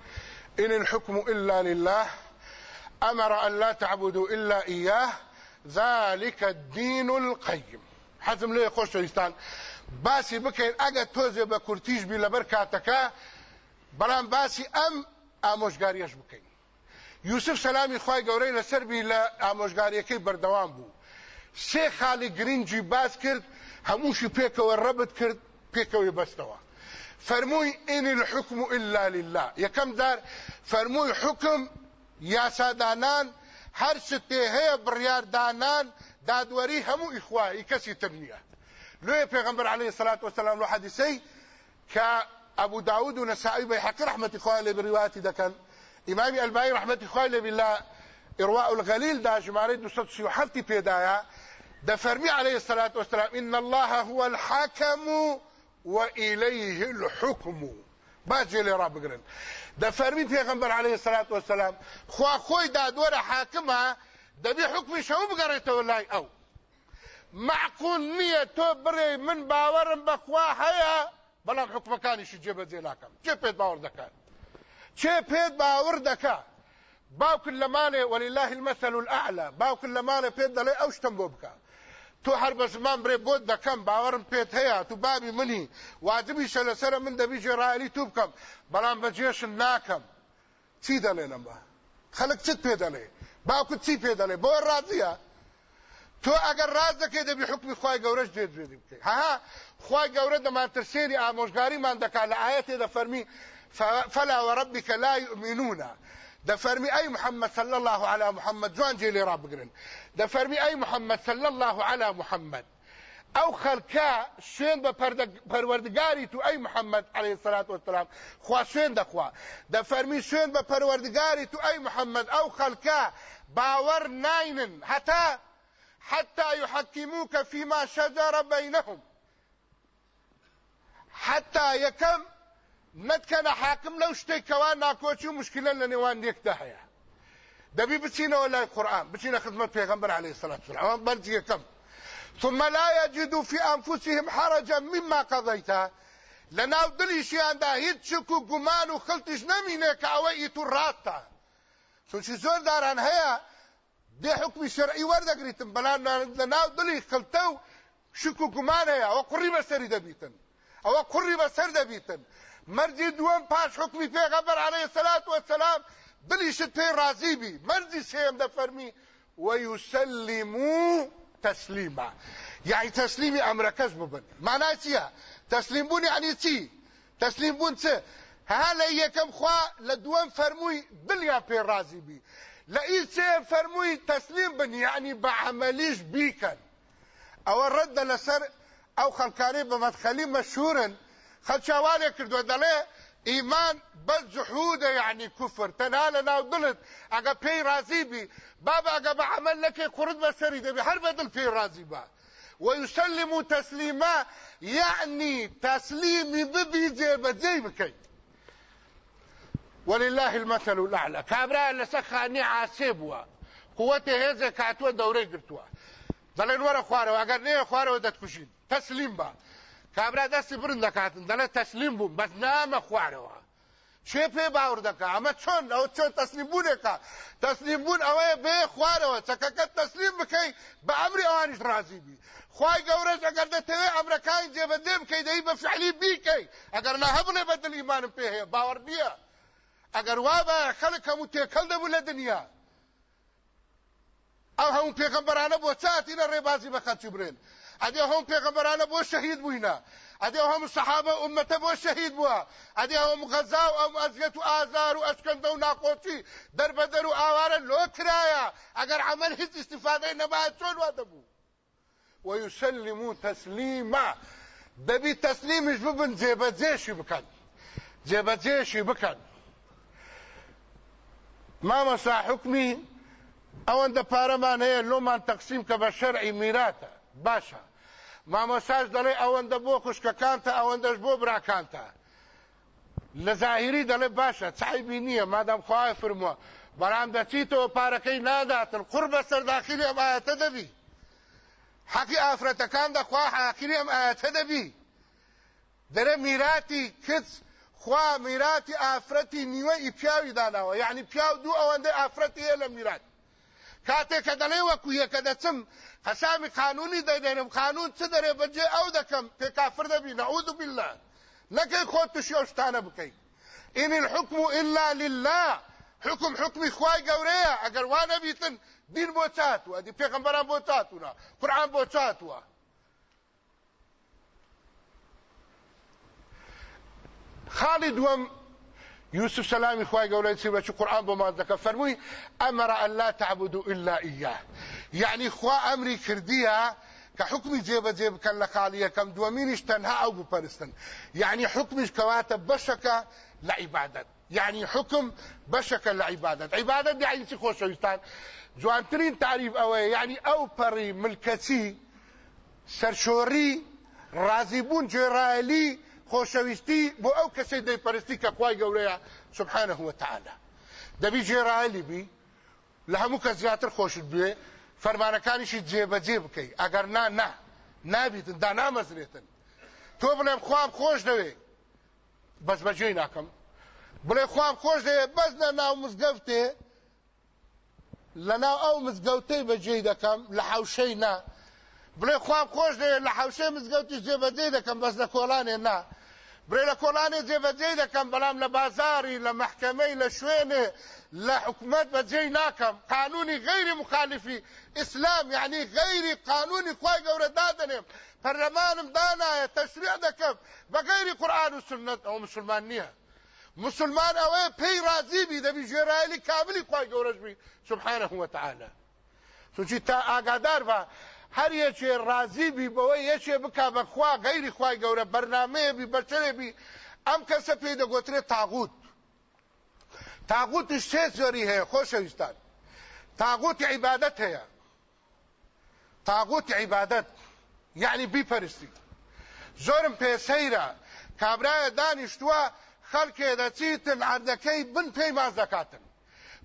إن الحكم إلا لله أمر أن لا تعبدوا إلا إياه ذلك الدين القيم. حزم لێ خۆشەویستان باسی بکەین ئەگە تۆزێ بە کورتیش بی لەبەر کاتەکە بەڵام باسی ئەم ئامۆژگاریەش بکەین. یوسف سەلامی خی گەورەی لەسەربی لە ئامۆژگاریەکەی بەردەوام بوو. سێ خاڵی گرنگجی باز کرد هەمووشی پێکەوە ڕەبت کرد پێکەوەی بەستەوە. فەرمووی ئینی الحکم إلا لله. یەکەم دار فەرمووی حکم یاسادانان هەر شتێ هەیە بڕیاردانان دادوەری هەموو ئیخوایی کەسی تر نییە لێ پێغمبەر عليه الصلاة والسلام لو حدیثەی کە أبو داود و نسائی رحمة إخوان لي برواياتي دكان إمامي الباني رحمة لي بالله إرواء الغليل دا جماري دو ستسيو حفتي بيدايا دا فرمي عليه الصلاة والسلام إن الله هو الحكم وإليه الحكم باجي لي راب قرن دا فرمي پیغمبر عليه الصلاة والسلام خوا خوي دا دور حاكمها دا بي حكمي شو بقريته والله أو معقول نية تو بري من باورم بخوا هيا بەڵام حکومەکانیشی جێبەجێ ناکەم. چێ پێت باوەڕ دەکات چێ پێت باوەڕ دەکات باوکن لەمانێ ولله المثل الاعلى باوکن لەمانە پێت دەڵێ ئەو شتم بۆ بکە. تو هەر بە زمان برێ بۆت دەکەم باوەڕم پێت هەیە. تو بابی منی واجبی شە لەسرە من دەبی ژێڕایلی تو بکەم. بەڵام بەجێشن ناکەم. چی دەڵێنم بە خەڵک چت پێ دەڵێ؟ باوکت چی پێ دەڵێ؟ بۆ ڕازیە. تۆ ئەگەر ڕاز دەکەی دەبی حکمی خی گەورەش دێ بکەیت ها خی گەورە دەمانتر سێری ئامۆژگاریمان دەکات لە ئاەتێ دەفەرمی فلا وربك لا يؤمنون دفرمي أي محمد صلى الله على محمد جوان جيلي رابقرن دفرمي أي محمد صلى الله على محمد. أو خلکا شوێن بە پەروەردگاری تو ئەی محەممەد عليه الصلاة والسلام. خوا شوێن دەخوا دەفەرمی شوێن بە پەروەردگاری تو ئەی محەممەد ئەو خەلکە باوەڕ ناینن. هەتا حتى يحكموك فيما شجر بينهم. حتى يكم نتكن حاكم لو شتي كوان ناكوچي مشكلة لنوان يكتا هيا دبي بتسينا ولا القرآن بتسينا خدمة پیغمبر عليه الصلاة والسلام. برجي كم. ثم لا يجدوا في أنفسهم حرجا مما قضيته لناو دلی شیان دا هیچ شک و گمان و خلتش نمینه که اوه ایتو راتا چونچی زور داران هیا؟ دې حکم شرعي وردګریتم بلا نه دلی خلتو شکو ګمانه أو قريبة سری دبیتن أو قريبة سر دبیتن مرجي دوم پاش حکمی پیغمبر علیه الصلاة والسلام دلی شت پی راضی بی. مرجي سیم د فرمی ويسلموا تسليما يعني تسليمي أمر كذب بن معناه چیه؟ تسلیم بون يعني چی؟ تسلیم بون څه هله یکم خوا لدوم فرموي دلیا پی راضی بی. لئیسێ فەرمووی تەسلیم بن یعنی بە عملیش بیکەن ئەوە ڕەتدە لەسەر ئەو خەڵکانی بە مەدخەلی مەشهورن خەلچاوانێ کردووە دەڵێ ئیمان بەس جحودە یعنی کوفر تەنها لە ناو دڵت ئەگە پێی رازی بی بابا ئەگە بە عمل نەکەی قورت بەسەری دەبی هەر بە دڵ پێی رازی بە ويسلم تسليما يعني تسليمي ببي جيبجي بكي. ولله المثل الأعلى. كابرا لسخاني عاسبوا قوته هزه کاتو دوره ګرتوا دلن ور خواره اگر نه خواره ودت کوشین تسلیم با. کابرا دست برند کاتن دل تسلیم بو بس نام خواره وا چه په باور أما چون؟ أو چون تسلیم بونه کا تسلیم بون أو به خواره وا څکه تسلیم بکای به أمر اوانش راضی بی خوای ګورز اگر د ته امریکای جبدم کی دی به فعلی بی کی اگر نه هم بدل ایمان په باور بیا ئەگەر وا بە خەڵک هەموو تێکەڵ دەبوو لە دنیا. ئەو هەموو پێغەمبەرانە بۆ چاتینە ڕێبازی بە خەلکی برێن ئەدێ هەموو پێغەمبەرانە بۆ شەهید بووینە ئەدێ هەموو سەحابە ئومەتە بۆ شەهید بووە ئەدێ هەموو غەزا و ئەم ئەزیەت و ئازار و ئەشکەندە و ناقۆچی دەربەدەر و ئاوارە لۆ کرایە ئەگەر عمل هیچ استیفادەی نەبات چۆن وا دەبوو ويسلموا تسليما دەبی تەسلیمیش ببن جێبەجێشی بکەن جێبەجێشی بکەن مامەسا حکمی ئەوەندە پارەمان هەیە لۆمان تەقسیم کە بە شەرعی میراتە باشە مامۆساش دەڵێ ئەوەندە بۆ خوشکەکانتە ئەوەندەش بۆ براکانتە لە زاهری دەڵێ باشە چایبی نییە مادام خوای فرمووە بەرام دەچیتەوە پارەکەی ناداتن قڕ بە سەرداخلی ئەم ئاەتە دەبی حەقی ئافرەتەکان دەخوا حاکری ئەم ئاەتە دەبی دەرە میراتی کچ خوا میراتی ئافرەتی نیوەی پیاوی داناوە یعنی پیاو دوو ئەوەندەی ئافرەتی هەیە لە میرات کاتێک کە دەڵێ وەکو یەکە دەچم قەسامی قانونی دەدێنم قانون چ دەرێ بەجێ ئەو دەکەم پێ کافر دەبی نەعوذ بالله. نەکەی خۆت تووشی ئەو شتانە بکەیت إن الحكم إلا لله. حكم حكمي خواي قوريا أقر وأنا بيتن دين بو چاتوا. دي پیغمبران بو چاتونا قرآن بو چاتوا. خالد وم يوسف سلامي خواي قولي تسيب لك قرآن ذكر فرموي أمر أن لا تعبدوا إلا إياه. يعني خوا أمري كرديها كحكمي جيب جيب كان لقالية كم دوامينش تنها أو بپرستن يعني حكمش كواتب بشكة لعبادت. يعني حكم بشكة لعبادت. عبادت يعني چی خوشویستان جوانترین تعریف اوه يعني أو پری ملکتی سرشوری رازیبون جرالی خۆشەویستی بۆ ئەو کەسەی دەیپەرستی کە خوای گەورەیە سبحانه وتعالى دەبی جێڕایلی بی لە هەموو کە زیاتر خۆشت بێ فەرمانەکانیشی جێبەجێ بکەی. ئەگەر نا نا نابیتن دا نامەزرێتن. تۆ بڵێم خوام خۆش دەوێ. بەس بەجێی ناکەم. بڵێ خوام خۆش دەوێ بەس لە ناو مزگەفتێ لە ناو ئەو مزگەوتەی بەجێی دەکەم لە حوشەی نا. بڵێ خوام خۆش دەوێ لە حوشەی مزگەوتی جێبەجێ دەکەم بەس لە کۆڵانێ نا برێ لە کۆڵانی جێبەجێ دەکەم بەڵام لە بازاری لە محکەمەی لە شوێنێ لە حکومت بەجێ ناکەم قانونی غیری مخالفی ئیسلام یعنی غیری قانونی خوای گەورە دادنێم پەرلەمانم دانایە تەشریع دەکەم بە غیری ئەو مسلمان نییە مسلمان ئەوەیە پێی رازیبی دەبی ژێرایلی کاملی خوای گەورەش بی سبحانه وتعالى. چونچی تا ئاگادار بە هەر یەکێ ڕازی بی بەوەی یەکێ بک بەخوا غیری خوای گەورە بەرنمەیە بی بەچەرێ بی. ئەم کەسە پێی دەگوترێت تاغوت. تاغوتش سێ زۆری هەیە خۆشەویستان تاغوتی عیبادەت هەیە تاغوتی عیبادەت یعنی بیپەرستی زۆرم پێسەیرە کابرایە دانیشتووە خەڵکێ دەچیتن عردەکەی بن پێی ماز دەکاتن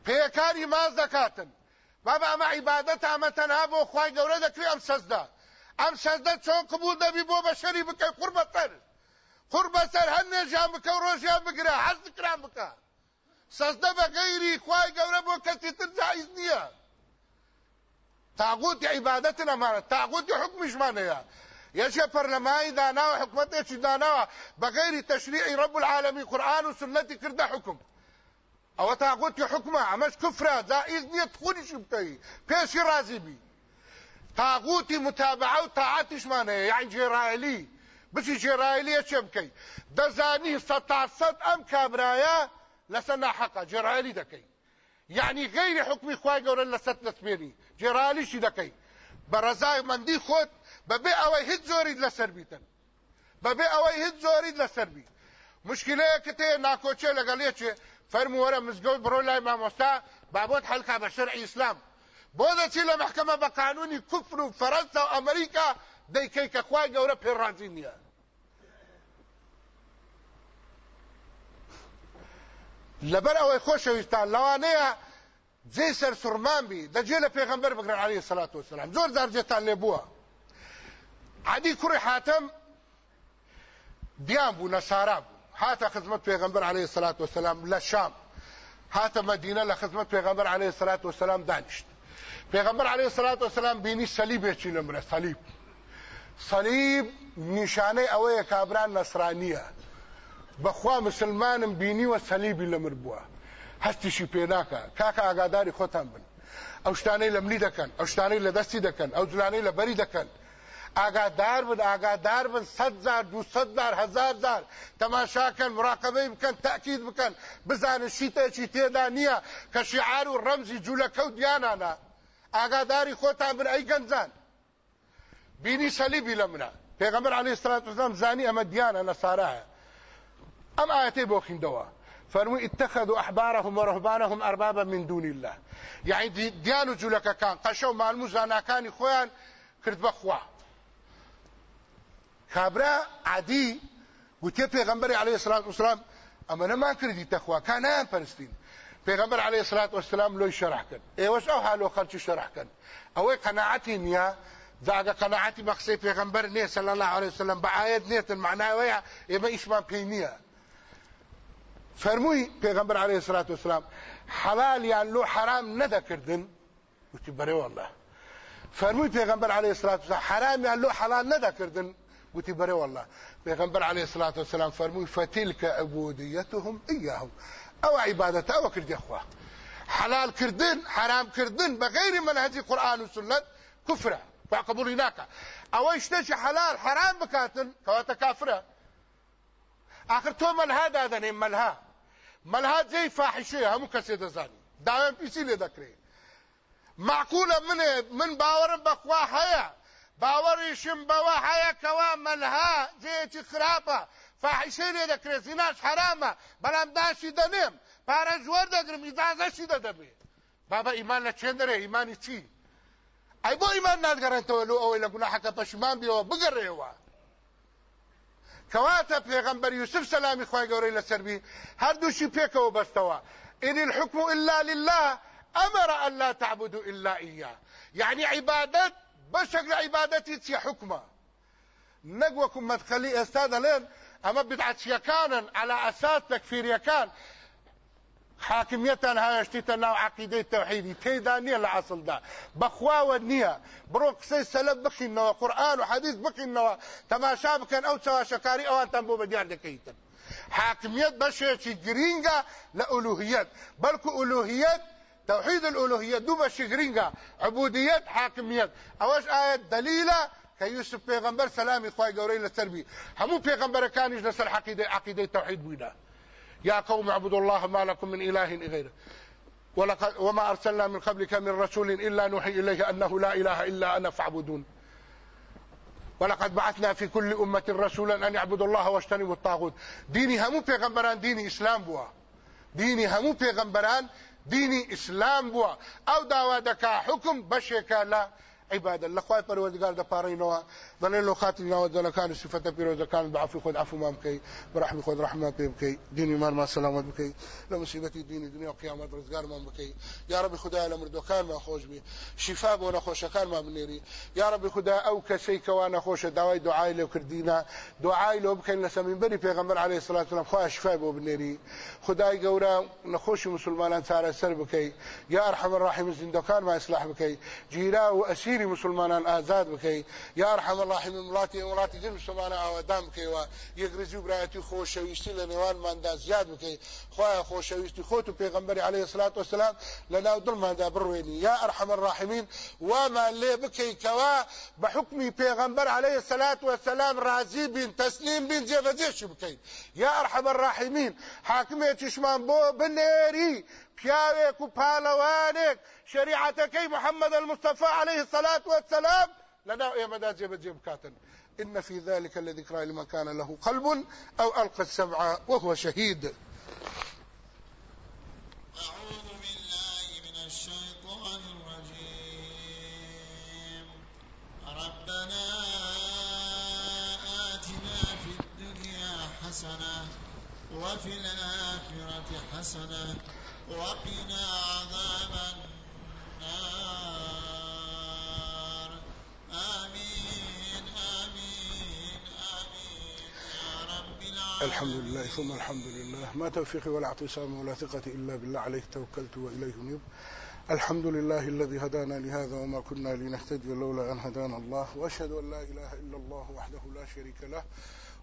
پێکاری ماز دەکاتن بابا ئەمە عیبادەت ئەمە تەنها بۆ خی گەورە دەکرێت ئەم سەزدا. ئەم سەزدە چۆن قبول دەبی بۆ قور بەسەر قور بەسەر هەر نێژیان بکە و ڕۆژیان بگرە حەز دکران بکە. سەزدە بە غەیری خی گەورە بۆ کەسی تر جایز نییە. تاغوتی عیبادەت نەمانە تاغوتی حکمیشمان هەیە یەکێ پەرلەمانی داناوە حکومەتێکی داناوە بە غەیری تەشریعی ڕب العالەمی قورآن و سنەتی کردە حکم ئەوە تاغوتی حکمە ئەمەش کفرە جائز نییە خودیشی بکەی پێشی رازی بی تاغوتی متابعە و تاعاتیشمان هەیە یان جێرایلی بچی جێرایلیە چێ بکەی دەزانی سەد تا سەد ئەم کابرایە لەسەر ناحەقە جێرایلی دەکەی یعنی غیری حکمی خوای گەورە لەسەر دەسمێنی جێرالیشی دەکەی بە ڕزای مندی خۆت بەبێ ئەوەی هیچ زۆریت لەسەر بیتن بەبێ ئەوەی هیچ زۆریت لەسەر بی مشکلەیە کە تێ ناکۆچێ لەگەڵ یەکێ وەرە مزگەوت بڕۆ لای مامۆستا بابۆت هەلکا بە شەرعی ئیسلام. بۆ دەچی لە محکەمە بە قانونی کوفر و فەرەنسا و ئەمریکا دەیکەی کە خوای گەورە پێڕازی نییە. لەبەر ئەوەی خۆشەویستان لەوانەیە جێ سەر سوورمان بی دەجێ لە پێغەمبەر بگرن عليه الصلاة والسلام. زۆر جار جێتان لێ بووە. عەدی کوڕی حاتەم دیان بوو نەسارا بوو. هاتە خزمەت پێغەمبەر عليه الصلاة والسلام لە شام. هاتە مەدینە لە خزمەت پێغەمبەر عليه الصلاة والسلام دانیشت. پێغەمبەر عليه الصلاة والسلام بینی سەلیبێکی لەمرە سەلیب. سەلیب نیشانەی ئەوەیە کابران نەسرانیە. بەخوا مسلمانم بینیوە سەلیبی لەمر بووە. هەستیشی پێناکە کاکە ئاگاداری خۆتان بن. ئەو شتانەی لە ملی دەکەن. ئەو شتانەی لە دەستی دەکەن. ئەو جلانەی لە بەری دەکەن. ئاگادار بن ئاگادار بن سەد زار دوسەد زار هەزار زار. تەماشاکەن مراقبەی بکەن تأکید بکەن بزانن شیتێکی تێدا نییە کە شیعار و ڕەمزی جوولەکە و دیانانە ئاگاداری خۆتان بن ئەی گەنجان بینی سەلیبی لە منە پێغەمبەر سەلات وسەلام زانی ئەمە دیانە نەسارایە ئەم ئاەتەی بۆ خوێندەوە فرموا اتخذوا احبارهم ورهبانهم اربابا من دون الله. يعني ديانو كان قشو مالمو زاناكاني خويان کرد بخوا. کابرا عادی گوتی پیغمبر علیه الصلاة والسلام اما نما کردی تخوا کانان پرستین. پیغمبر علیه الصلاة والسلام لوی شرح کن ایوش أو حالو خلچ شرح کن اوی قناعتی نیا ذاك قناعتي مقصي پیغمبر نه صلى الله عليه وسلم بعايد نيت المعنى ويا يبقى إيش ما بينيه فەرمووی پێغمبەر عليه الصلاة والسلام حلالیان لۆ حرام نەدەکردن وتی بەرێوەڵە فەرمووی پێغمبەر عليه الصلاة والسلام حرامیان لۆ حلال نەدەکردن وتی بەرێوەڵە پێغمبەر عليه الصلاة والسلام فەرمووی فتلك عبوديتهم إياهم ئەو عیبادەت ئەوە کردی خوا حلال کردن حرام کردن بغیر منهج قرآن و سنت كفرة فقبولي ناكا أو اشتشي حلال حرام بكاتن كواتا كافرة آخر تو ملها دادنين ملها ملها زي فاحشة همو كسي دزاني دائما بيسي لي ذكري معقولة من من باور بخوا حيا باوريشم بوا حيا كوا ملها زي خرابة فاحشة لي ذكري زناش حرامة بلام داشي دنيم پارە زۆر دەگرم ئیدازەشی دەدەبێ. بابا ئیمان لە چێندەرێ ئیمانی چی؟ ئەی بۆ ئیمان نادگەڕێنەوە لۆ ئەوەی لە گوناحەکە پەشمان بێەوە بگەڕێەوە کەواتە پێغەمبەر یوسف سەلامی خی گەورەی لەسەربی هەردووشی پێکەوە بەستەوە. إن الحكم إلا لله أمر أن لا تعبدوا إلا إياه. يعني عبادت بشكل عبادتي تي حكمة. نقوكم مدخلي أستاذ لين أما بدعة يكانا على أساس تكفير يكان. حاکمیتان هایشتیتە ناو عقیدەی تەوحیدی تێدا نییە لە عسڵدا بەخواوە نییە بڕۆ قسەی سەلب بخینەوە قورآن و حەدیث بخینەوە تەماشا بکەن ئەو چاواشەکاری ئەوانتان بۆ بەدیار دەکەیتن حاکمیت بەشێکی گرینگە لە ئولوهیت بەڵکو ئولوهیت توحيد الألوهية دوبا شجرينجا عبودية حاكمية أوش آية دليلة؟ كيوسف پیغمبر سلامي خواهي قوري للتربي همو پیغمبر كانش لسر عقيدة عقيدة توحيد بوينة. يا قوم اعبدوا الله ما لكم من إله غيره. ولقد وما أرسلنا من قبلك من رسول إلا نوحي إليه أنه لا إله إلا أنا فاعبدون. ولقد بعثنا في كل أمة رسولا أن يعبدوا الله واجتنبوا الطاغوت. ديني همو پیغمبران ديني إسلام بوا. ديني همو پیغمبران دینی اسلام بوا او دا وعده کا حکم بشه کاله عباد الله خوای پروردگار د پاره نو دلې لو خاطر نو د لکان صفته پیروزکان بعفو خود عفو مام کوي برحمه خود رحمة کوي دین ایمان ما سلامت کوي له مصیبت دین دنیا أو قیامت روزگار مام کوي یا رب خدای له مردوکان ما خوش بي شفا بو نه خوشکان ما بنيري. یا رب خدای أو کسي کوانه خوش دعای دعای له کردینا دعای له بکن لسمین بری پیغمبر علیه الصلاة والسلام خو شفا بو بنيري. خدای ګورا نخوش مسلمانان سره سر بکي یا أرحم الراحمین زندکان ما اصلاح بکي جیرا أو اسیری مسلمانان آزاد بکەی یا أرحم الراحمین وڵاتی وڵاتی دل مسلمانە ئاوادام بکەیەوە یەکرزی و برایەتی خۆشەویستی لە نێوانماندا زیاد بکەی خۆیان خۆشەویستی خۆت و پێغمبەری عليه الصلاة والسلام لە ناو دڵماندا بڕوێنی یا ارحم الراحمین وامان لێ بکەی کەوا بە حکمی پێغمبەر عليه الصلاة والسلام راضی بین تسلیم بین جێبەجێشی بکەیت یا ارحم الراحمین حاکمێکیشمان بۆ بنێری پیاوێک و پاڵەوانێک شريعتكي محمد المصطفى عليه الصلاة والسلام لنا ئێمەدا جێبەجێ بکاتن إن في ذلك لذكرى لمن كان له قلب أو ألقى السمع وهو شهيد. أعوذ بالله من الشيطان الرجيم. ربنا آتنا في الدنيا حسنة وفي الآخرة حسنة وقنا عذاب النار. الحمد لله ثم الحمد لله. ما توفيقي ولا اعتصامي ولا ثقتي إلا بالله عليه توكلت وإليه نيب الحمد لله الذي هدانا لهذا وما كنا لنهتدي لولا أن هدانا الله. وأشهد أن لا إله إلا الله وحده لا شريك له.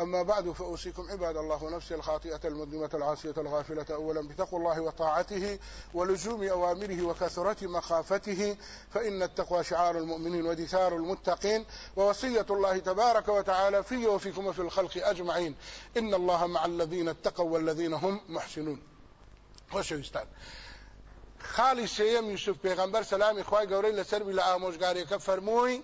أما بعد فأوصيكم عباد الله ونفسي الخاطئة المذنبة العاصية الغافلة أولا بتقوى الله وطاعته ولزوم أوامره وكثرة مخافته فإن التقوى شعار المؤمنين ودثار المتقين ووصية الله تبارك وتعالى في وفيكم وفي الخلق أجمعين. إن الله مع الذين اتقوا والذين هم محسنون. خۆشەویستان خاڵی سێەم یوسف پێغەمبەر سەلامی خوای گەورەی لەسەر لە ئامۆژگارێکە فەرمووی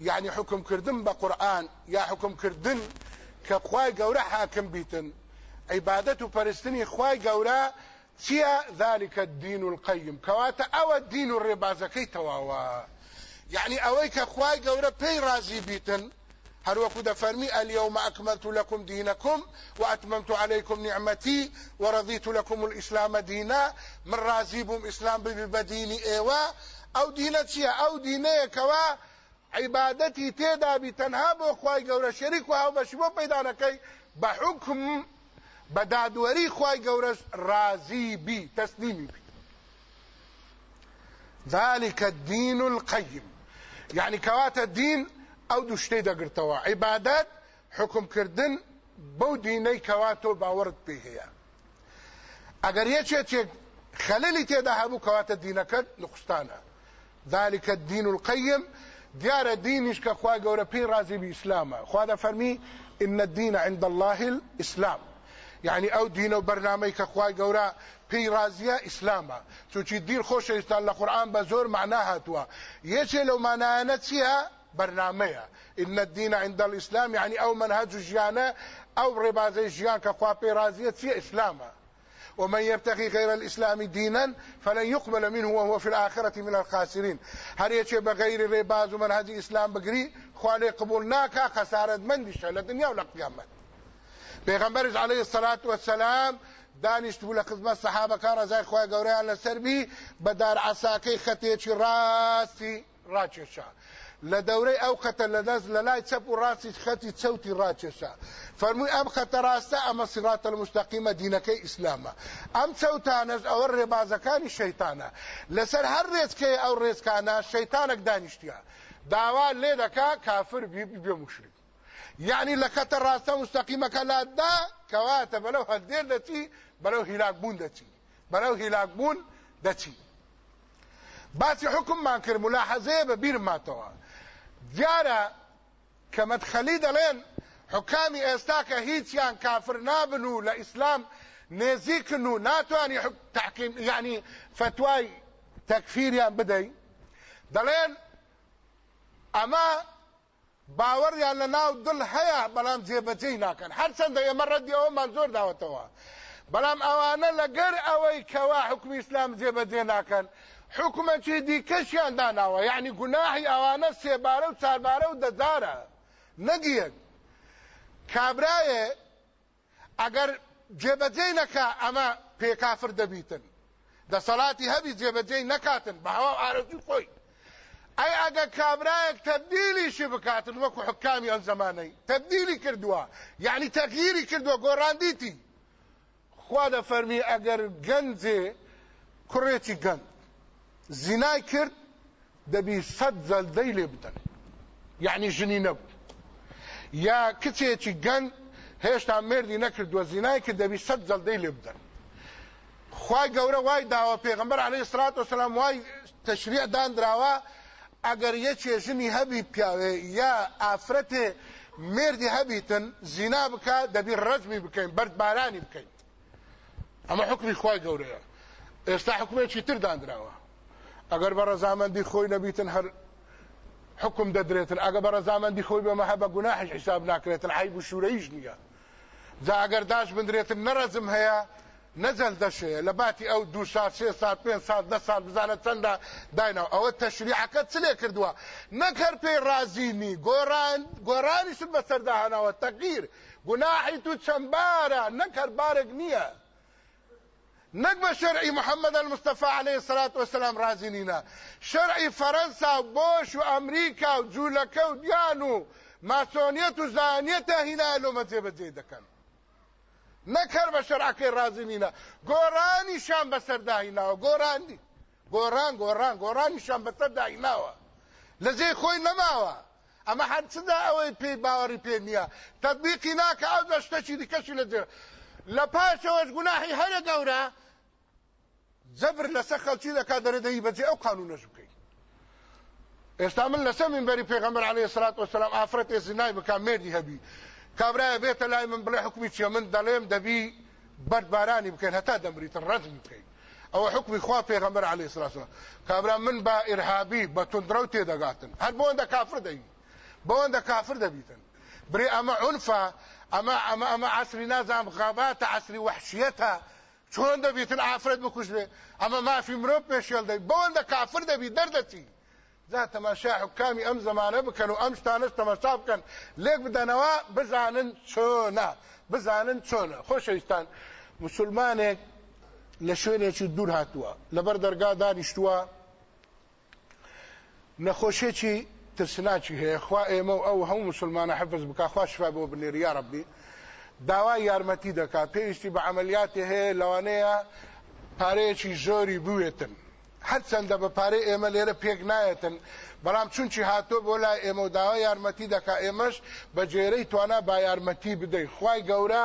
يعني حكم كردن بقرآن يا حكم كردن كخواي قورا حاكم بيتن. عبادة پرستني خواي قورا تيا ذلك الدين القيم؟ كواتا أو الدين الربازكي تواوا. يعني اويك خواي قورا بي رازي بيتن. هر وەکو دەفەرمی اليوم أكملت لكم دينكم وأتممت عليكم نعمتي ورضيت لكم الإسلام دينا. من رازي بوم إسلام ببديني إيوا. أو چیە ئەو دینەیەکەوە عیبادەتی تێدا بی تەنها بۆ خی گەورە شەریک و هاو بەشی بۆ پەیدانەکەی بە حکم بە دادوەری خی گەورەش رازی بی ذلك الدين القيم يعني كوات الدين أو دوو شتەی دەگرتەوە. عیبادەت حکمکردن بەو دینەی کەواتۆ باوەرت پێ هەیە. ئەگەر یەکێک خەللی تێدا هەبوو کەواتە دینەکەت نقستانە ذلك الدين القيم دیارە دینیش کە خوا گەورە پێی ڕازی بی ئیسلامە خوا دەفەرمی إن الدين عند الله الإسلام. يعني ئەو دینە و بەرنامەی کە خوای گەورە پێی رازیە ئیسلامە چونکی دیر خۆشەویستان لە قورآن بە زۆر معنا هاتووە یەکێ لەو مانایانە چییە برنامەیە إن الدين عند الإسلام يعني أو منهج ژیانە أو ڕێبازەی ژیان کە خوا پێی رازیە چیە ئیسلامە ومن يبتغي غير الإسلام دينا فلن يقبل منه وهو في الآخرة من الخاسرين. هر يچه بغير ريباز ومنهج إسلام بقري خوالي قبول ناكا خسارة من دي لدنيا ولا قيامت. پیغمبر عليه الصلاة والسلام دانیشت بوو لە خزمەت سەحابەکان ڕزای خۆی گەورەیان لەسەربی بەدار عساکەی خەتێکی ڕاستی ڕاکێشا لە دەورەی ئەو خەتە لە دەست لە لای چەپ و ڕاستی خەتی چەوتی ڕاکێشا. فەرمووی ئەم خەتە ڕاستە ئەمە سیڕاتە المستەقیمە دینەکەی ئیسلامە. ئەم چەوتانەش ئەوە ڕێبازەکانی شەیتانە. لەسەر هەر ڕێزکەی ئەو ڕێزکانە شەیتانێک دانیشتیا داوا لێ دەکا کافر بێ مشرک. یعنی لە خەتە ڕاستە مستەقیمەکە لادا کەواتە بەلەو هەردێر دەچی بەلەو هیلاکبوون دەچی. بەلەو هیلاکبوون دەچی. باسی حکممان کرد ملاحەزەیە بە بیرماتەوە. دیارە کە مەدخەلی دەڵێن حکامی ئێستا کە هیچیان کافر نابن و لە ئیسلام نێزیکن و ناتوانانی تحکیم یعنی فتوای تەکفیریان بدەی دەڵێن ئەمە باوەڕیان لە ناو دڵ هەیە بەڵام جێبەجێی ناکەن هەرچەندە ئێمە ڕەدی ئەومان زۆر داوەتەوە بەڵام ئەوانە لەگەر ئەوەی کەوا حکمی ئیسلام جێبەجێ حکومەتی دیکەشیان داناوە. یعنی گوناهی ئەوانە سێبارە و چاربارە و دەدارە نەگیەک. کابرایە ئەگەر جێبەجێ نەکا ئەمە پێکافر دەبیتن. دەسەڵاتی هەبی جێبەجێ نەکاتن. بە هەوا ئارەزوی خۆی. ئەی ئەگە کابرایەک تەبدیلیشی بکاتن وەکو حکامی ئەم زمانەی. تەبدیلی کردووە. یعنی تەغییری کردووە گۆڕاندیتی. خوا دەفەرمی ئەگەر گەنجێ کوڕێکی گەند زینای کرد دەبی سەد زەلدەی لێ بدەن. یعنی ژنی نەبوو. یا کچێکی گەند هێشتا مردی نەکردووە زینای کرد دەبی سەد زەلدەی لێ بدەن. خوای گەورە وای داوە پێغمبەر عەلەیهی سڵات وسلام وای تەشریع دانراوە ئەگەر یەکێ ژنی هەبی پیاوێ یا ئافرەتێ مردی هەبیتن زینا بکە دەبی ڕەجمی بکەین بەردبارانی بکەین. ئەمە حکمی خوای گەورەیە. ئێستا حکومێکی تر دانراوە ئەگەر بە ڕەزامەندی خۆی نەبیتن هەر حکم دەدرێتن ئەگە بە ڕەزامەندی خۆی بەمە هەبە گوناحش حساب ناکرێتن عیب و شوورەیش نییە. جا ئەگەر داش بندرێتن نەڕەزم هەیە نەجل دەشەیە لە باتی ئەو دو سات سێ سات پێ سات ده سات بزانە چەندە داینەوە ئەوە تەشریعەکە چلێ کردووە؟ نەکەر پێی رازینی گۆران گۆرانیشت بەسەرداهانەوە تەغیر گوناحی تو چەمبارە. نەکەر بارێک نییە. نەک بە شەرعی محەممەد المستەفا عليه الصلاة والسلام رازینینە شەرعی فەرەنسا بۆش و ئەمریکا و جوولەکە و دیان و ماسۆنیەت و زانیەتە هینا لۆمە جێبەجێ دەکەن. نەکەر بە شەرعەکەی ڕازی نینە. گۆڕانیشان بەسەرداهیناوە گۆڕانی گۆڕان گۆڕان گۆڕانیشان بەسەر داهیناوە. لە جێ خۆی نەماوە. ئەمە هەرچدا ئەوەی پێی باوەڕی پێ نییە. تەبیقی ناکە ئەو دەشتەکی دیکەشی لە جێ. لە پاشەوەش گوناهی هەرە گەورە جەبر لەسەر خەڵکی دەکات دەرەدەی بەجێ ئەو قانونەش بکەیت ئێستا من لەسەر منبەری پێغەمبەر عەلەیهی سڵات وسلام ئافرەتێ زینای بکات مێردی هەبی کابرایە بێتە لای من بڵێ حکمی چیە من دەڵێم دەبی بەردبارانی بکەین هەتا دەمریتن ڕەزم بکەین ئەوە حکمی خوا پێغەمبەر عەلەیهی سڵات وسلام کابرا من با ئیرهابی بە توندرە و تێدەگاتن هەر بۆندە کافر دەبی بۆندە کافر دەبیتن برێ ئەمە عنفە ئەمە ئەمە ئەمە عسری نازام غاباتە عسری وحشیەتە چۆن دەبیتن ئافرەت بکوژێ ئەمە مافی مرۆڤ پێشێڵ دەبی. بۆندە کافر دەبی دەردەچی. جا تەماشا حکامی ئەم زمانە بکەن و ئەم شتانش تەماشا بکەن. لێک بدەنەوە بزانن چۆنە. بزانن چۆنە. خۆشەویستان. مسلمانێک لە شوێنێکی دوور هاتووە. لەبەر دەرگا دانیشتووە. نەخۆشێکی ترسناچی هەیە. خوا ئێمە و ئەو هەموو مسلمانە حەفز بکە. خوا شفا بۆ بنێری یا ڕەبی داوای یارمەتی دەکات پێویستی بە عملیاتی هەیە لەوانەیە پارەیەکی زۆری بوێتن هەرچەندە بە پارەی ئێمە لێرە پێک نایەتن. بەڵام چونچی هاتۆ بۆ لای ئێمە و داوا یارمەتی دەکا ئێمەش بە جێرەی توانە با یارمەتی بدەیت. خی گەورە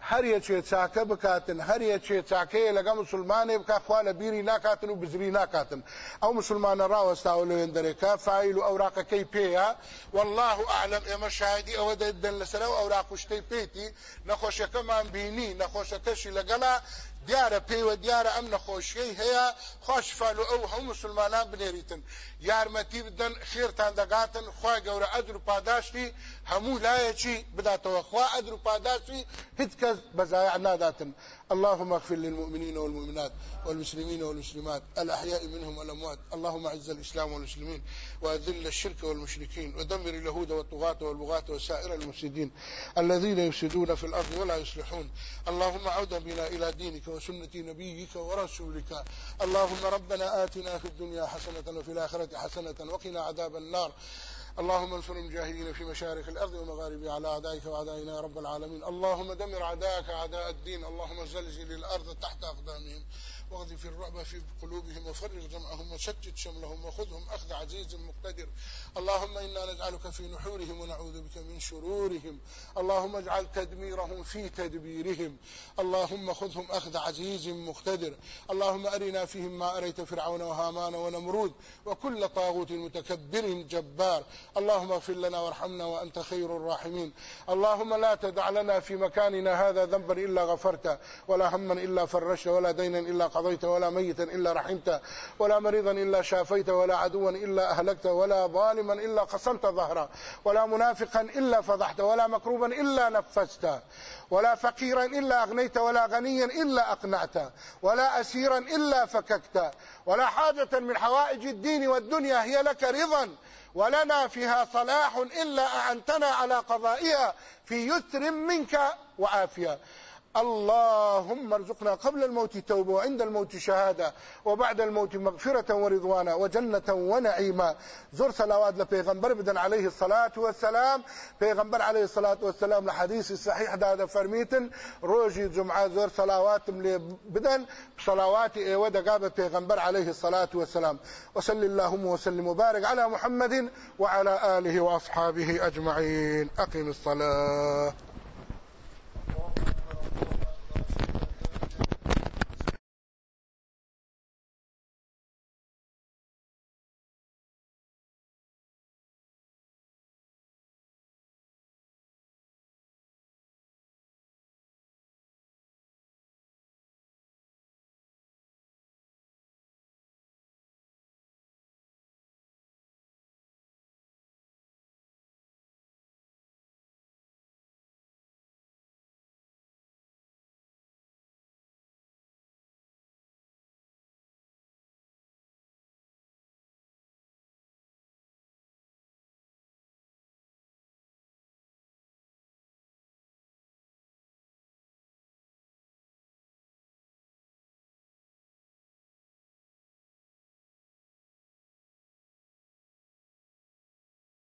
هەر یەکێ چاکە بکاتن هەر یەکێ چاکەیە لەگە مسلمانێ بکە خوا لە بیری ناکاتن و بزری ناکاتن. ئەو مسلمانە ڕاوەستاوە لەوێندەرێکە فیل و ئەوراقەکەی پێیە والله ئاعلم ئێمە شاهدی ئەوە دەن لەسەر ئەو ئەوراقشتەی پێیتی نەخۆشیەکەمان بینی نەخۆشەکەشی لەگەڵا دیارە پێیوە دیارە ئەم نەخۆشیەی هەیە خوشفال و ئەو هەموو مسلمانان بنێریتن یارمەتی بدەن خێرتان دەگاتن خی گەورە ئەدر و پاداشتی. هەموو لایەکی بداتەوە خوا ئەدر و پاداشتی هیچ بەزایع ناداتن. اللهم اغفر للمؤمنين والمؤمنات والمسلمين والمسلمات الأحياء منهم والأموات. اللهم أعز الإسلام والمسلمين وأذل الشرك والمشركين ودمر اليهود والطغاة والبغاة وسائر المفسدين الذين يفسدون في الأرض ولا يصلحون. اللهم عود بنا إلى دينك وسنة نبيك ورسولك. اللهم ربنا آتنا في الدنيا حسنة وفي الآخرة حسنة وقنا عذاب النار. اللهم انصر المجاهدين في مشارق الأرض ومغاربها على أعدائك وأعدائنا يا رب العالمين. اللهم دمر أعداءك أعداء الدين. اللهم زلزل الأرض تحت أقدامهم. واغذف الرعب في قلوبهم وفرغ جمعهم وشتت شملهم وخذهم أخذ عزيز مقتدر. اللهم إنا نجعلك في نحورهم ونعوذ بك من شرورهم. اللهم اجعل تدميرهم في تدبيرهم. اللهم خذهم أخذ عزيز مقتدر. اللهم أرنا فيهم ما أريت فرعون وهامان ونمرود وكل طاغوت متكبر جبار. اللهم اغفر لنا وارحمنا وأنت خير الراحمين. اللهم لا تدع لنا في مكاننا هذا ذنبا إلا غفرت ولا هما إلا فرشت ولا دينا إلا قضيت ولا ميتا إلا رحمت ولا مريضا إلا شافيت ولا عدوا إلا أهلكت ولا ظالما إلا قسمت ظهره ولا منافقا إلا فضحت ولا مكروبا إلا نفست ولا فقيرا إلا أغنيت ولا غنيا إلا أقنعت ولا أسيرا إلا فككت ولا حاجة من حوائج الدين والدنيا هي لك رضا ولنا فيها صلاح إلا أعنتنا على قضائها في يسر منك وعافية. اللهم ارزقنا قبل الموت توبة وعند الموت شهادة وبعد الموت مغفرة ورضوانا وجنة ونعيما. زور صلوات لبيغمبر بدن عليه الصلاة والسلام. بيغمبر عليه الصلاة والسلام لحديث صحيح هذا فرميتن. روجي جمعة زور صلوات بدن. بصلوات إيوة دقابة بيغمبر عليه الصلاة والسلام. وصل اللهم وسلم وبارك على محمد وعلى آله وأصحابه أجمعين. أقم الصلاة.